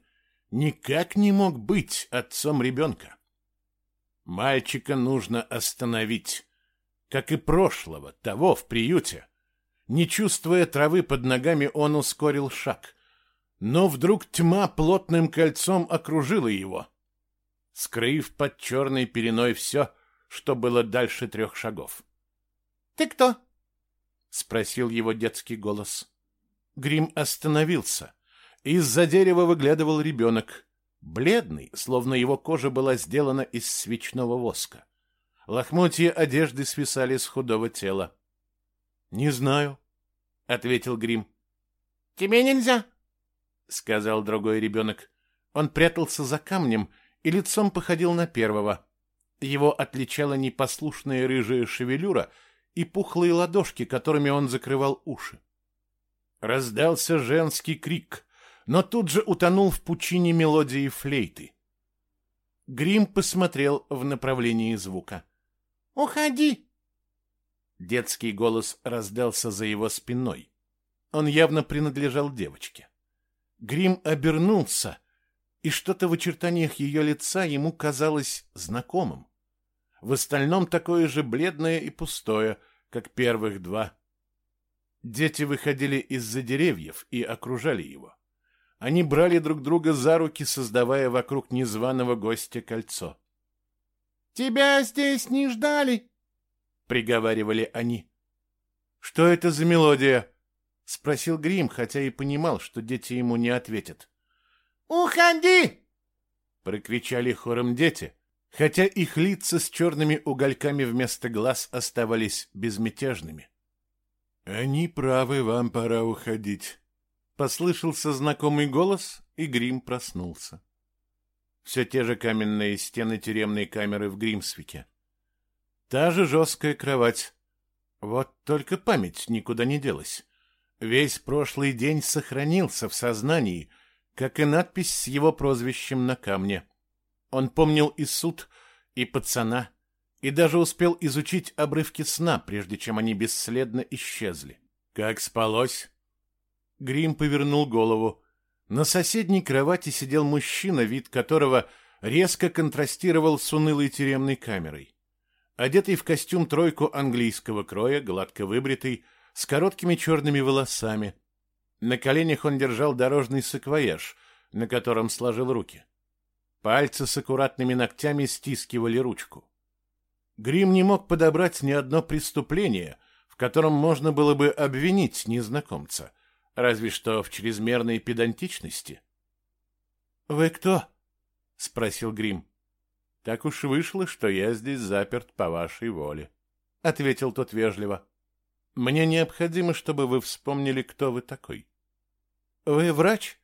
никак не мог быть отцом ребенка. Мальчика нужно остановить, как и прошлого, того в приюте. Не чувствуя травы под ногами, он ускорил шаг. Но вдруг тьма плотным кольцом окружила его, скрыв под черной пеленой все, что было дальше трех шагов. «Ты кто?» — спросил его детский голос. Грим остановился. Из-за дерева выглядывал ребенок, бледный, словно его кожа была сделана из свечного воска. Лохмотья одежды свисали с худого тела. — Не знаю, — ответил Грим. — Тебе нельзя, — сказал другой ребенок. Он прятался за камнем и лицом походил на первого. Его отличала непослушная рыжая шевелюра и пухлые ладошки, которыми он закрывал уши. Раздался женский крик, но тут же утонул в пучине мелодии флейты. Грим посмотрел в направлении звука. «Уходи!» Детский голос раздался за его спиной. Он явно принадлежал девочке. Грим обернулся, и что-то в очертаниях ее лица ему казалось знакомым. В остальном такое же бледное и пустое, как первых два. Дети выходили из-за деревьев и окружали его. Они брали друг друга за руки, создавая вокруг незваного гостя кольцо. «Тебя здесь не ждали!» — приговаривали они. «Что это за мелодия?» — спросил Грим, хотя и понимал, что дети ему не ответят. «Уходи!» — прокричали хором дети, хотя их лица с черными угольками вместо глаз оставались безмятежными. «Они правы, вам пора уходить», — послышался знакомый голос, и Грим проснулся. Все те же каменные стены тюремной камеры в Гримсвике. Та же жесткая кровать. Вот только память никуда не делась. Весь прошлый день сохранился в сознании, как и надпись с его прозвищем на камне. Он помнил и суд, и пацана, и даже успел изучить обрывки сна, прежде чем они бесследно исчезли. Как спалось? Грим повернул голову. На соседней кровати сидел мужчина, вид которого резко контрастировал с унылой тюремной камерой. Одетый в костюм тройку английского кроя, гладко выбритый, с короткими черными волосами. На коленях он держал дорожный саквояж, на котором сложил руки. Пальцы с аккуратными ногтями стискивали ручку. Грим не мог подобрать ни одно преступление, в котором можно было бы обвинить незнакомца, разве что в чрезмерной педантичности. «Вы кто?» — спросил Грим. «Так уж вышло, что я здесь заперт по вашей воле», — ответил тот вежливо. «Мне необходимо, чтобы вы вспомнили, кто вы такой». «Вы врач?»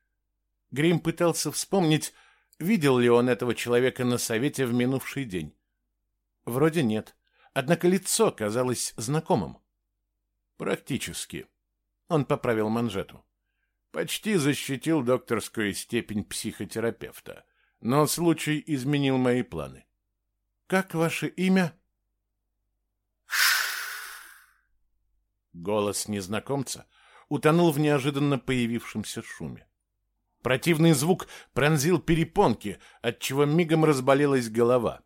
Грим пытался вспомнить, видел ли он этого человека на совете в минувший день. Вроде нет. Однако лицо казалось знакомым. Практически. Он поправил манжету. Почти защитил докторскую степень психотерапевта, но случай изменил мои планы. «Как ваше имя?» Голос незнакомца утонул в неожиданно появившемся шуме. Противный звук пронзил перепонки, отчего мигом разболелась голова.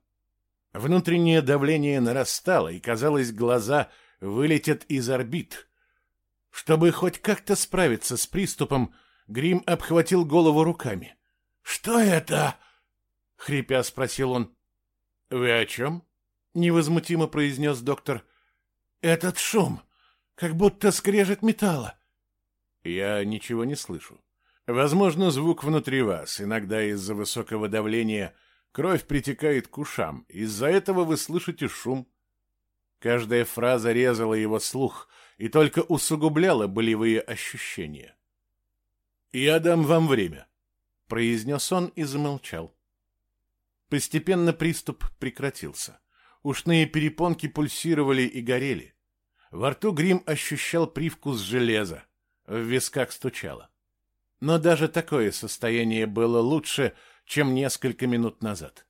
Внутреннее давление нарастало, и, казалось, глаза вылетят из орбит. Чтобы хоть как-то справиться с приступом, Грим обхватил голову руками. «Что это?» — хрипя спросил он. «Вы о чем?» — невозмутимо произнес доктор. «Этот шум, как будто скрежет металла». «Я ничего не слышу. Возможно, звук внутри вас. Иногда из-за высокого давления кровь притекает к ушам. Из-за этого вы слышите шум». Каждая фраза резала его слух и только усугубляла болевые ощущения. «Я дам вам время», — произнес он и замолчал. Постепенно приступ прекратился. Ушные перепонки пульсировали и горели. Во рту Грим ощущал привкус железа. В висках стучало. Но даже такое состояние было лучше, чем несколько минут назад.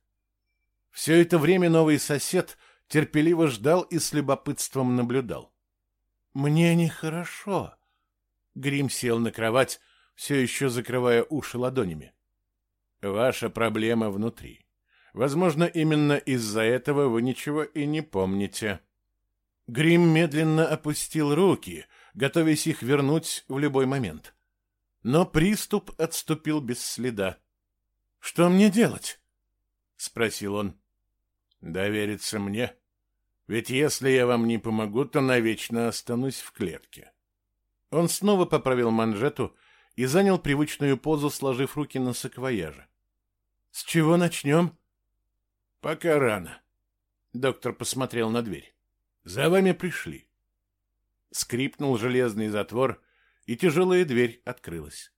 Все это время новый сосед терпеливо ждал и с любопытством наблюдал. «Мне нехорошо». Грим сел на кровать, все еще закрывая уши ладонями. «Ваша проблема внутри. Возможно, именно из-за этого вы ничего и не помните. Грим медленно опустил руки, готовясь их вернуть в любой момент. Но приступ отступил без следа. «Что мне делать?» — спросил он. «Довериться мне? Ведь если я вам не помогу, то навечно останусь в клетке». Он снова поправил манжету и занял привычную позу, сложив руки на саквояже. «С чего начнем?» Пока рано. Доктор посмотрел на дверь. За вами пришли. Скрипнул железный затвор, и тяжелая дверь открылась.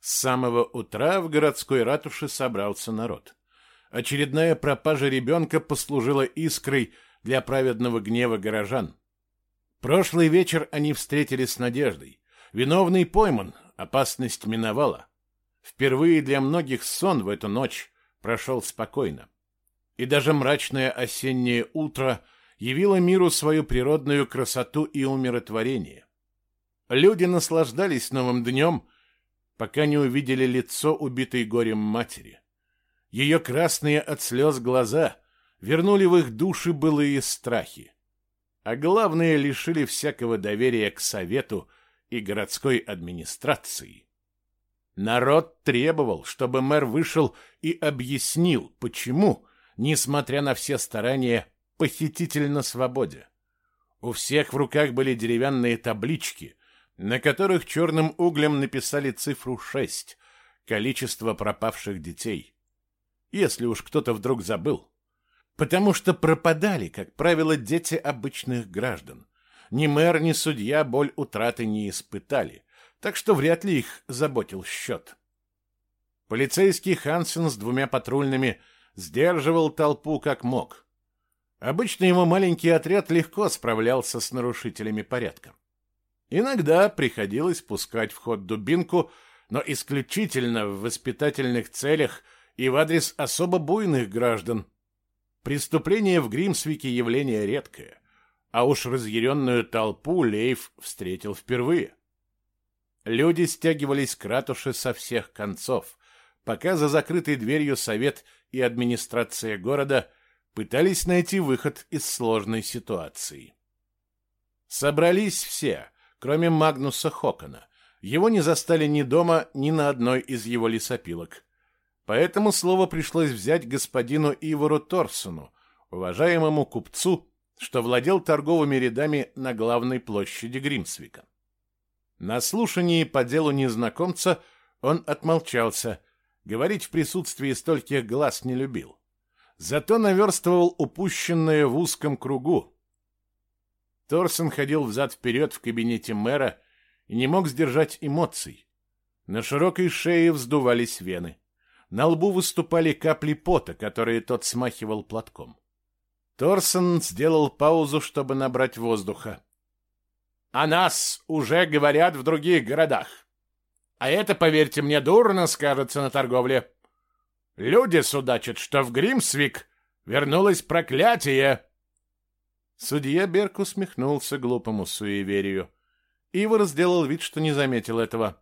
С самого утра в городской ратуше собрался народ. Очередная пропажа ребенка послужила искрой для праведного гнева горожан. Прошлый вечер они встретили с надеждой. Виновный пойман, опасность миновала. Впервые для многих сон в эту ночь прошел спокойно и даже мрачное осеннее утро явило миру свою природную красоту и умиротворение. Люди наслаждались новым днем, пока не увидели лицо убитой горем матери. Ее красные от слез глаза вернули в их души былые страхи, а главное, лишили всякого доверия к совету и городской администрации. Народ требовал, чтобы мэр вышел и объяснил, почему несмотря на все старания, похититель на свободе. У всех в руках были деревянные таблички, на которых черным углем написали цифру 6, количество пропавших детей. Если уж кто-то вдруг забыл. Потому что пропадали, как правило, дети обычных граждан. Ни мэр, ни судья боль утраты не испытали, так что вряд ли их заботил счет. Полицейский Хансен с двумя патрульными – сдерживал толпу как мог. Обычно его маленький отряд легко справлялся с нарушителями порядка. Иногда приходилось пускать в ход дубинку, но исключительно в воспитательных целях и в адрес особо буйных граждан. Преступление в Гримсвике явление редкое, а уж разъяренную толпу Лейф встретил впервые. Люди стягивались к ратуше со всех концов, пока за закрытой дверью совет и администрация города пытались найти выход из сложной ситуации. Собрались все, кроме Магнуса Хокона. Его не застали ни дома, ни на одной из его лесопилок. Поэтому слово пришлось взять господину Ивору Торсону, уважаемому купцу, что владел торговыми рядами на главной площади Гримсвика. На слушании по делу незнакомца он отмолчался – Говорить в присутствии стольких глаз не любил. Зато наверстывал упущенное в узком кругу. Торсон ходил взад-вперед в кабинете мэра и не мог сдержать эмоций. На широкой шее вздувались вены. На лбу выступали капли пота, которые тот смахивал платком. Торсон сделал паузу, чтобы набрать воздуха. «О нас уже говорят в других городах. А это, поверьте мне, дурно скажется на торговле. Люди судачат, что в Гримсвик вернулось проклятие. Судья Берк усмехнулся глупому суеверию. Ивар сделал вид, что не заметил этого.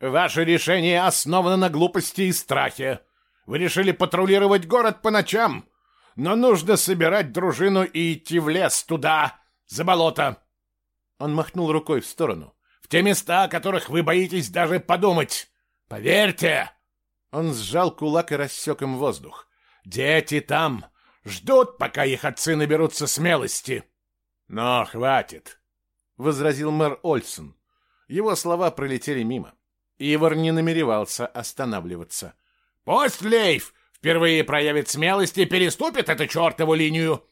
«Ваше решение основано на глупости и страхе. Вы решили патрулировать город по ночам, но нужно собирать дружину и идти в лес туда, за болото». Он махнул рукой в сторону. «В те места, о которых вы боитесь даже подумать. Поверьте!» Он сжал кулак и рассек им воздух. «Дети там ждут, пока их отцы наберутся смелости». «Но хватит!» — возразил мэр Ольсон. Его слова пролетели мимо. Ивар не намеревался останавливаться. «Пусть Лейф впервые проявит смелость и переступит эту чертову линию!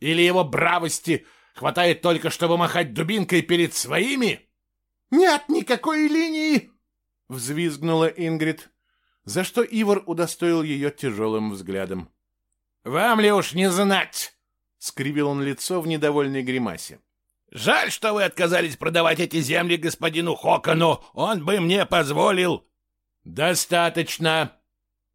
Или его бравости хватает только, чтобы махать дубинкой перед своими?» «Нет никакой линии!» — взвизгнула Ингрид, за что Ивар удостоил ее тяжелым взглядом. «Вам ли уж не знать?» — скривил он лицо в недовольной гримасе. Жаль, что вы отказались продавать эти земли господину Хокону. Он бы мне позволил. Достаточно.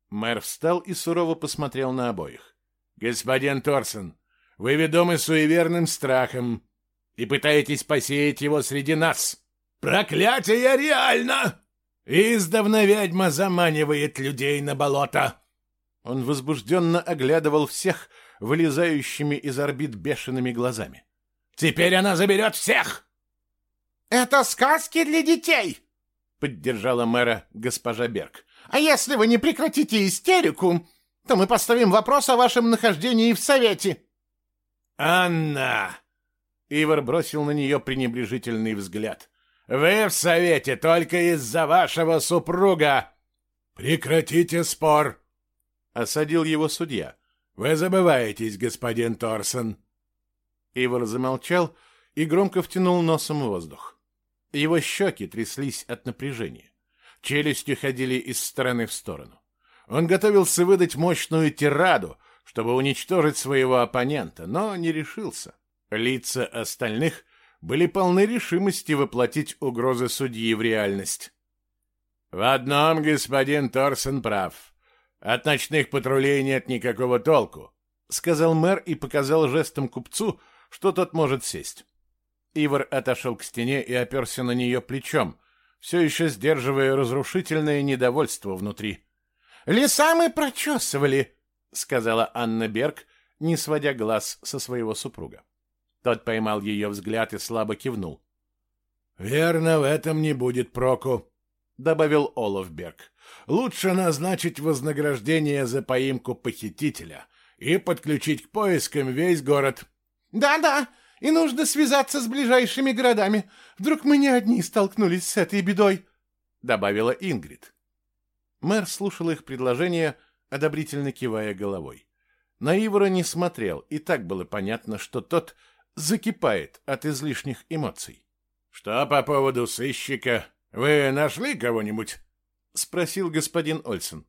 Мэр встал и сурово посмотрел на обоих. Господин Торсон, вы ведомы суеверным страхом и пытаетесь посеять его среди нас. Проклятие реально! Издавна ведьма заманивает людей на болото. Он возбужденно оглядывал всех, вылезающими из орбит бешеными глазами. Теперь она заберет всех!» «Это сказки для детей!» — поддержала мэра госпожа Берг. «А если вы не прекратите истерику, то мы поставим вопрос о вашем нахождении в Совете». «Анна!» — Ивар бросил на нее пренебрежительный взгляд. «Вы в Совете только из-за вашего супруга!» «Прекратите спор!» — осадил его судья. «Вы забываетесь, господин Торсон!» Ивар замолчал и громко втянул носом воздух. Его щеки тряслись от напряжения. Челюсти ходили из стороны в сторону. Он готовился выдать мощную тираду, чтобы уничтожить своего оппонента, но не решился. Лица остальных были полны решимости воплотить угрозы судьи в реальность. «В одном господин Торсон прав. От ночных патрулей нет никакого толку», — сказал мэр и показал жестом купцу, что тот может сесть. Ивар отошел к стене и оперся на нее плечом, все еще сдерживая разрушительное недовольство внутри. «Леса мы прочесывали», — сказала Анна Берг, не сводя глаз со своего супруга. Тот поймал ее взгляд и слабо кивнул. «Верно, в этом не будет проку», — добавил Олаф Берг. «Лучше назначить вознаграждение за поимку похитителя и подключить к поискам весь город». «Да-да, и нужно связаться с ближайшими городами. Вдруг мы не одни столкнулись с этой бедой», — добавила Ингрид. Мэр слушал их предложение, одобрительно кивая головой. На Ивара не смотрел, и так было понятно, что тот закипает от излишних эмоций. «Что по поводу сыщика? Вы нашли кого-нибудь?» — спросил господин Ольсен.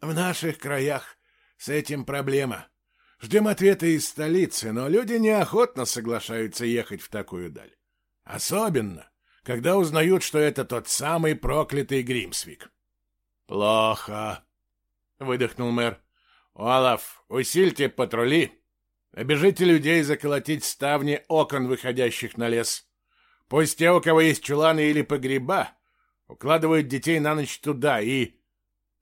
«В наших краях с этим проблема», Ждем ответа из столицы, но люди неохотно соглашаются ехать в такую даль. Особенно, когда узнают, что это тот самый проклятый Гримсвик. «Плохо», — выдохнул мэр. «Олаф, усильте патрули. Обежите людей заколотить ставни окон, выходящих на лес. Пусть те, у кого есть чуланы или погреба, укладывают детей на ночь туда и...»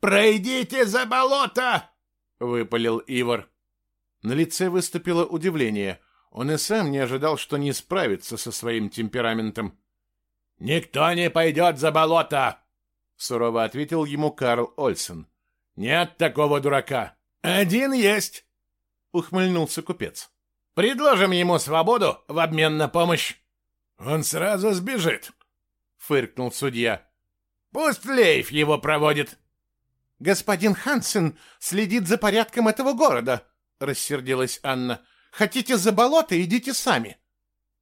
«Пройдите за болото!» — выпалил Ивар. На лице выступило удивление. Он и сам не ожидал, что не справится со своим темпераментом. «Никто не пойдет за болото!» — сурово ответил ему Карл Ольсен. «Нет такого дурака. Один есть!» — ухмыльнулся купец. «Предложим ему свободу в обмен на помощь». «Он сразу сбежит», — фыркнул судья. «Пусть Лейф его проводит». «Господин Хансен следит за порядком этого города», — рассердилась Анна. «Хотите за болото, идите сами».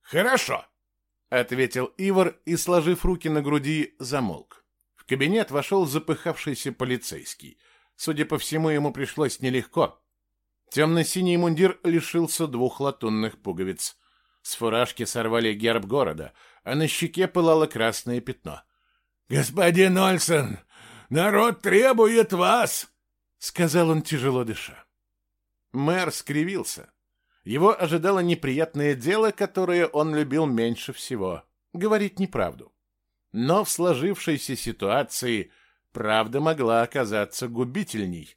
«Хорошо», — ответил Ивар и, сложив руки на груди, замолк. В кабинет вошел запыхавшийся полицейский. Судя по всему, ему пришлось нелегко. Темно-синий мундир лишился двух латунных пуговиц. С фуражки сорвали герб города, а на щеке пылало красное пятно. «Господин Ольсен, народ требует вас!» — сказал он, тяжело дыша. Мэр скривился. Его ожидало неприятное дело, которое он любил меньше всего — говорить неправду. Но в сложившейся ситуации правда могла оказаться губительней.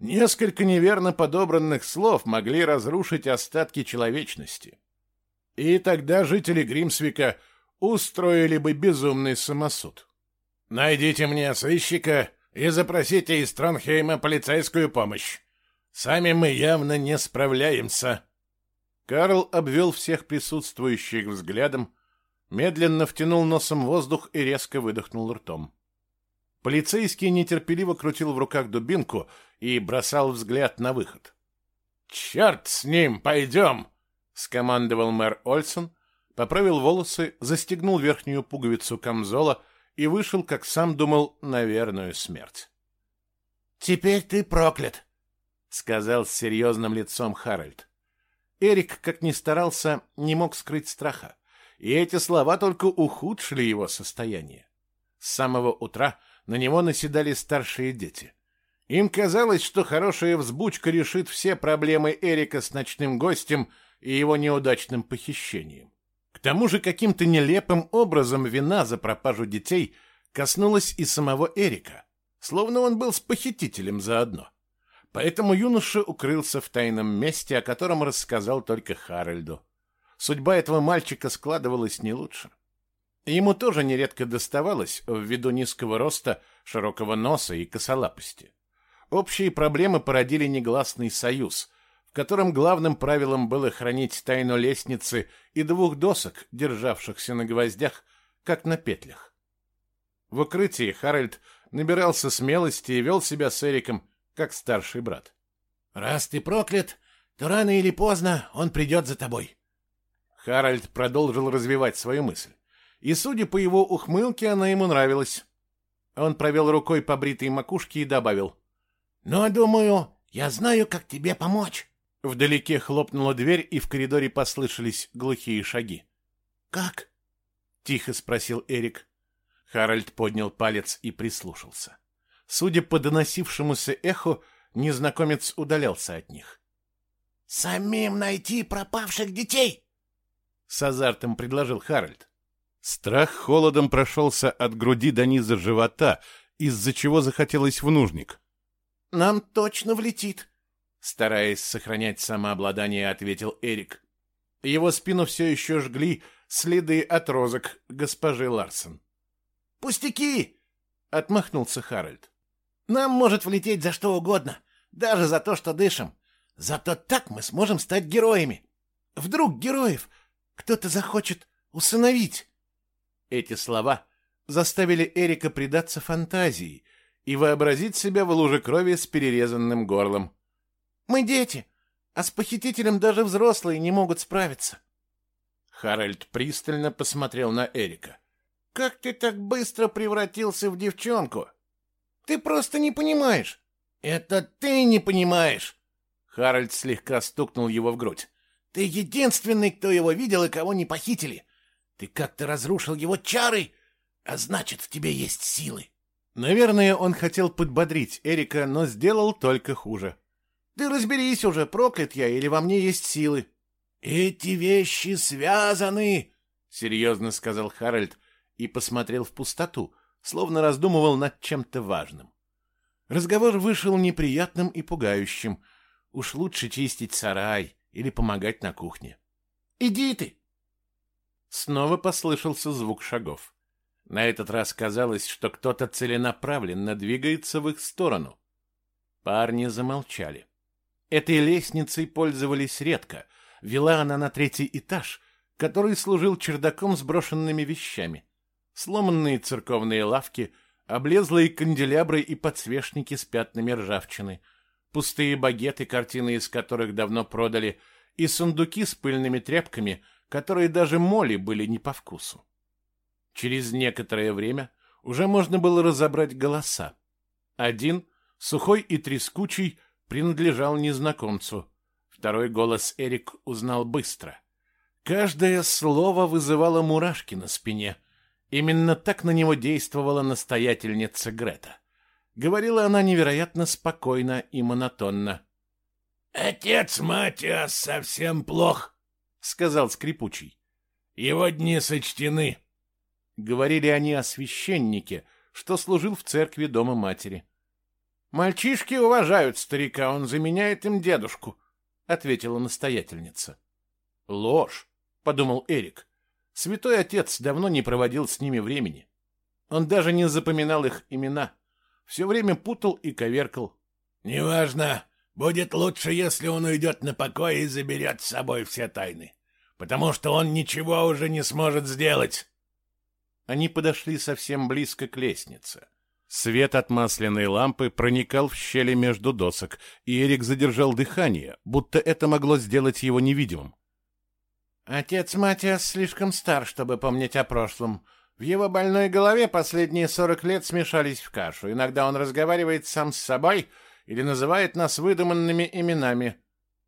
Несколько неверно подобранных слов могли разрушить остатки человечности. И тогда жители Гримсвика устроили бы безумный самосуд. «Найдите мне сыщика и запросите из Тронхейма полицейскую помощь. Сами мы явно не справляемся». Карл обвел всех присутствующих взглядом, медленно втянул носом воздух и резко выдохнул ртом. Полицейский нетерпеливо крутил в руках дубинку и бросал взгляд на выход. «Черт с ним, пойдем!» — скомандовал мэр Ольсон, поправил волосы, застегнул верхнюю пуговицу камзола и вышел, как сам думал, на верную смерть. «Теперь ты проклят!» — сказал с серьезным лицом Харальд. Эрик, как ни старался, не мог скрыть страха, и эти слова только ухудшили его состояние. С самого утра на него наседали старшие дети. Им казалось, что хорошая взбучка решит все проблемы Эрика с ночным гостем и его неудачным похищением. К тому же каким-то нелепым образом вина за пропажу детей коснулась и самого Эрика, словно он был с похитителем заодно. Поэтому юноша укрылся в тайном месте, о котором рассказал только Харальду. Судьба этого мальчика складывалась не лучше. Ему тоже нередко доставалось ввиду низкого роста, широкого носа и косолапости. Общие проблемы породили негласный союз, в котором главным правилом было хранить тайну лестницы и двух досок, державшихся на гвоздях, как на петлях. В укрытии Харальд набирался смелости и вел себя с Эриком, как старший брат. «Раз ты проклят, то рано или поздно он придет за тобой». Харальд продолжил развивать свою мысль и, судя по его ухмылке, она ему нравилась. Он провел рукой по бритой макушке и добавил. «Но, думаю, я знаю, как тебе помочь». Вдалеке хлопнула дверь, и в коридоре послышались глухие шаги. «Как?» — тихо спросил Эрик. Харальд поднял палец и прислушался. Судя по доносившемуся эху, незнакомец удалялся от них. «Самим найти пропавших детей!» — с азартом предложил Харальд. Страх холодом прошелся от груди до низа живота, из-за чего захотелось в нужник. «Нам точно влетит», — стараясь сохранять самообладание, ответил Эрик. Его спину все еще жгли следы от розок госпожи Ларсон. «Пустяки!» — отмахнулся Харальд. «Нам может влететь за что угодно, даже за то, что дышим. Зато так мы сможем стать героями. Вдруг героев кто-то захочет усыновить». Эти слова заставили Эрика предаться фантазии и вообразить себя в луже крови с перерезанным горлом. «Мы дети, а с похитителем даже взрослые не могут справиться». Харальд пристально посмотрел на Эрика. «Как ты так быстро превратился в девчонку? Ты просто не понимаешь. Это ты не понимаешь!» Харальд слегка стукнул его в грудь. «Ты единственный, кто его видел и кого не похитили. Ты как-то разрушил его чары, а значит, в тебе есть силы. Наверное, он хотел подбодрить Эрика, но сделал только хуже. Ты разберись уже, проклят я или во мне есть силы. Эти вещи связаны, серьезно сказал Харальд и посмотрел в пустоту, словно раздумывал над чем-то важным. Разговор вышел неприятным и пугающим. Уж лучше чистить сарай или помогать на кухне. Иди ты, Снова послышался звук шагов. На этот раз казалось, что кто-то целенаправленно двигается в их сторону. Парни замолчали. Этой лестницей пользовались редко. Вела она на третий этаж, который служил чердаком с брошенными вещами. Сломанные церковные лавки, облезлые канделябры и подсвечники с пятнами ржавчины, пустые багеты, картины из которых давно продали, и сундуки с пыльными тряпками — которые даже Молли были не по вкусу. Через некоторое время уже можно было разобрать голоса. Один, сухой и трескучий, принадлежал незнакомцу. Второй голос Эрик узнал быстро. Каждое слово вызывало мурашки на спине, Именно так на него действовала настоятельница Грета. Говорила она невероятно спокойно и монотонно. «Отец Матиас совсем плох», — сказал скрипучий. «Его дни сочтены». Говорили они о священнике, что служил в церкви Дома Матери. «Мальчишки уважают старика, он заменяет им дедушку», — ответила настоятельница. «Ложь», — подумал Эрик. Святой Отец давно не проводил с ними времени. Он даже не запоминал их имена. Все время путал и коверкал. «Неважно. Будет лучше, если он уйдет на покой и заберет с собой все тайны. Потому что он ничего уже не сможет сделать». Они подошли совсем близко к лестнице. Свет от масляной лампы проникал в щели между досок, и Эрик задержал дыхание, будто это могло сделать его невидимым. «Отец Матиас слишком стар, чтобы помнить о прошлом. В его больной голове последние сорок лет смешались в кашу. Иногда он разговаривает сам с собой или называет нас выдуманными именами».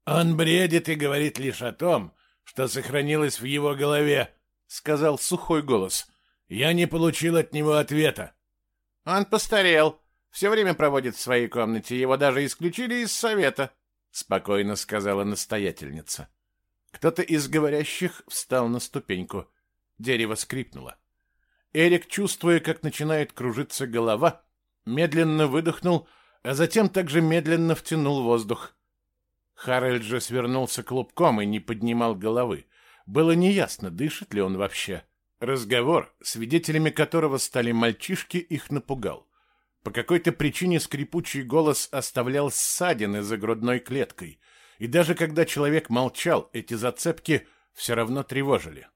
«Он бредит и говорит лишь о том, что сохранилось в его голове», — сказал сухой голос. Я не получил от него ответа. Он постарел. Все время проводит в своей комнате. Его даже исключили из совета, спокойно сказала настоятельница. Кто-то из говорящих встал на ступеньку. Дерево скрипнуло. Эрик, чувствуя, как начинает кружиться голова, медленно выдохнул, а затем также медленно втянул воздух. Харальд же свернулся клубком и не поднимал головы. Было неясно, дышит ли он вообще. Разговор, свидетелями которого стали мальчишки, их напугал. По какой-то причине скрипучий голос оставлял ссадины за грудной клеткой, и даже когда человек молчал, эти зацепки все равно тревожили.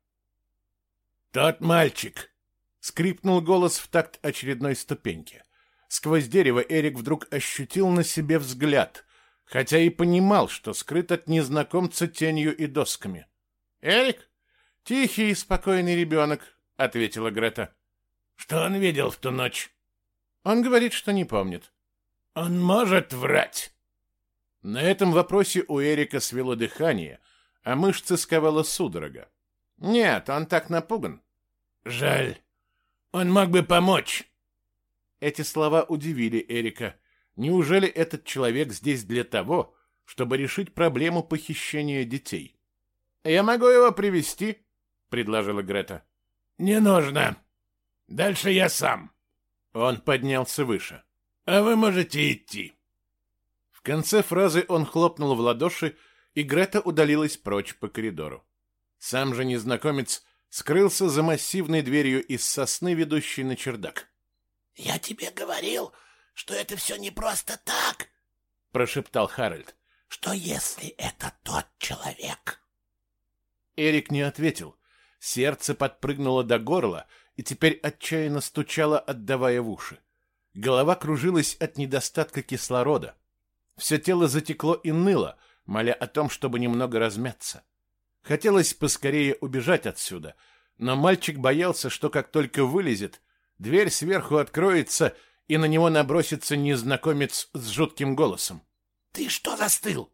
«Тот мальчик!» — скрипнул голос в такт очередной ступеньки. Сквозь дерево Эрик вдруг ощутил на себе взгляд, хотя и понимал, что скрыт от незнакомца тенью и досками. «Эрик?» «Тихий и спокойный ребенок», — ответила Грета. «Что он видел в ту ночь?» «Он говорит, что не помнит». «Он может врать». На этом вопросе у Эрика свело дыхание, а мышцы сковала судорога. «Нет, он так напуган». «Жаль. Он мог бы помочь». Эти слова удивили Эрика. Неужели этот человек здесь для того, чтобы решить проблему похищения детей? «Я могу его привести предложила Грета. Не нужно. Дальше я сам. Он поднялся выше. А вы можете идти. В конце фразы он хлопнул в ладоши, и Грета удалилась прочь по коридору. Сам же незнакомец скрылся за массивной дверью из сосны, ведущей на чердак. «Я тебе говорил, что это все не просто так!» — прошептал Харальд. «Что если это тот человек?» Эрик не ответил, Сердце подпрыгнуло до горла и теперь отчаянно стучало, отдавая в уши. Голова кружилась от недостатка кислорода. Все тело затекло и ныло, моля о том, чтобы немного размяться. Хотелось поскорее убежать отсюда, но мальчик боялся, что как только вылезет, дверь сверху откроется, и на него набросится незнакомец с жутким голосом. «Ты что застыл?»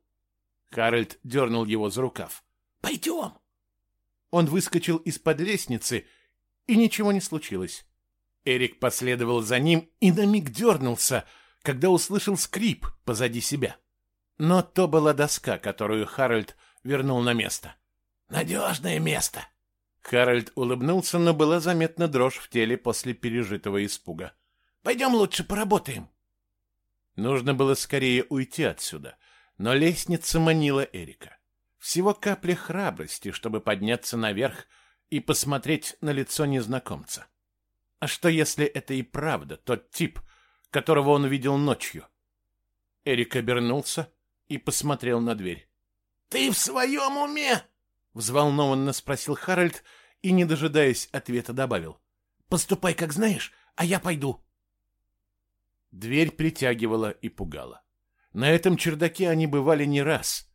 Харальд дернул его за рукав. «Пойдем!» Он выскочил из-под лестницы, и ничего не случилось. Эрик последовал за ним и на миг дернулся, когда услышал скрип позади себя. Но то была доска, которую Харальд вернул на место. «Надежное место!» Харальд улыбнулся, но была заметна дрожь в теле после пережитого испуга. «Пойдем лучше поработаем». Нужно было скорее уйти отсюда, но лестница манила Эрика. Всего капля храбрости, чтобы подняться наверх и посмотреть на лицо незнакомца. А что, если это и правда тот тип, которого он видел ночью? Эрик обернулся и посмотрел на дверь. «Ты в своем уме?» — взволнованно спросил Харальд и, не дожидаясь ответа, добавил. «Поступай, как знаешь, а я пойду». Дверь притягивала и пугала. На этом чердаке они бывали не раз —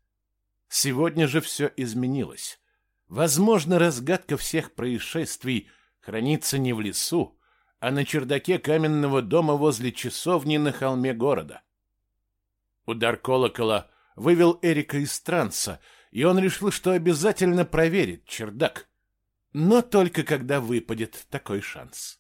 Сегодня же все изменилось. Возможно, разгадка всех происшествий хранится не в лесу, а на чердаке каменного дома возле часовни на холме города. Удар колокола вывел Эрика из транса, и он решил, что обязательно проверит чердак. но только когда выпадет такой шанс.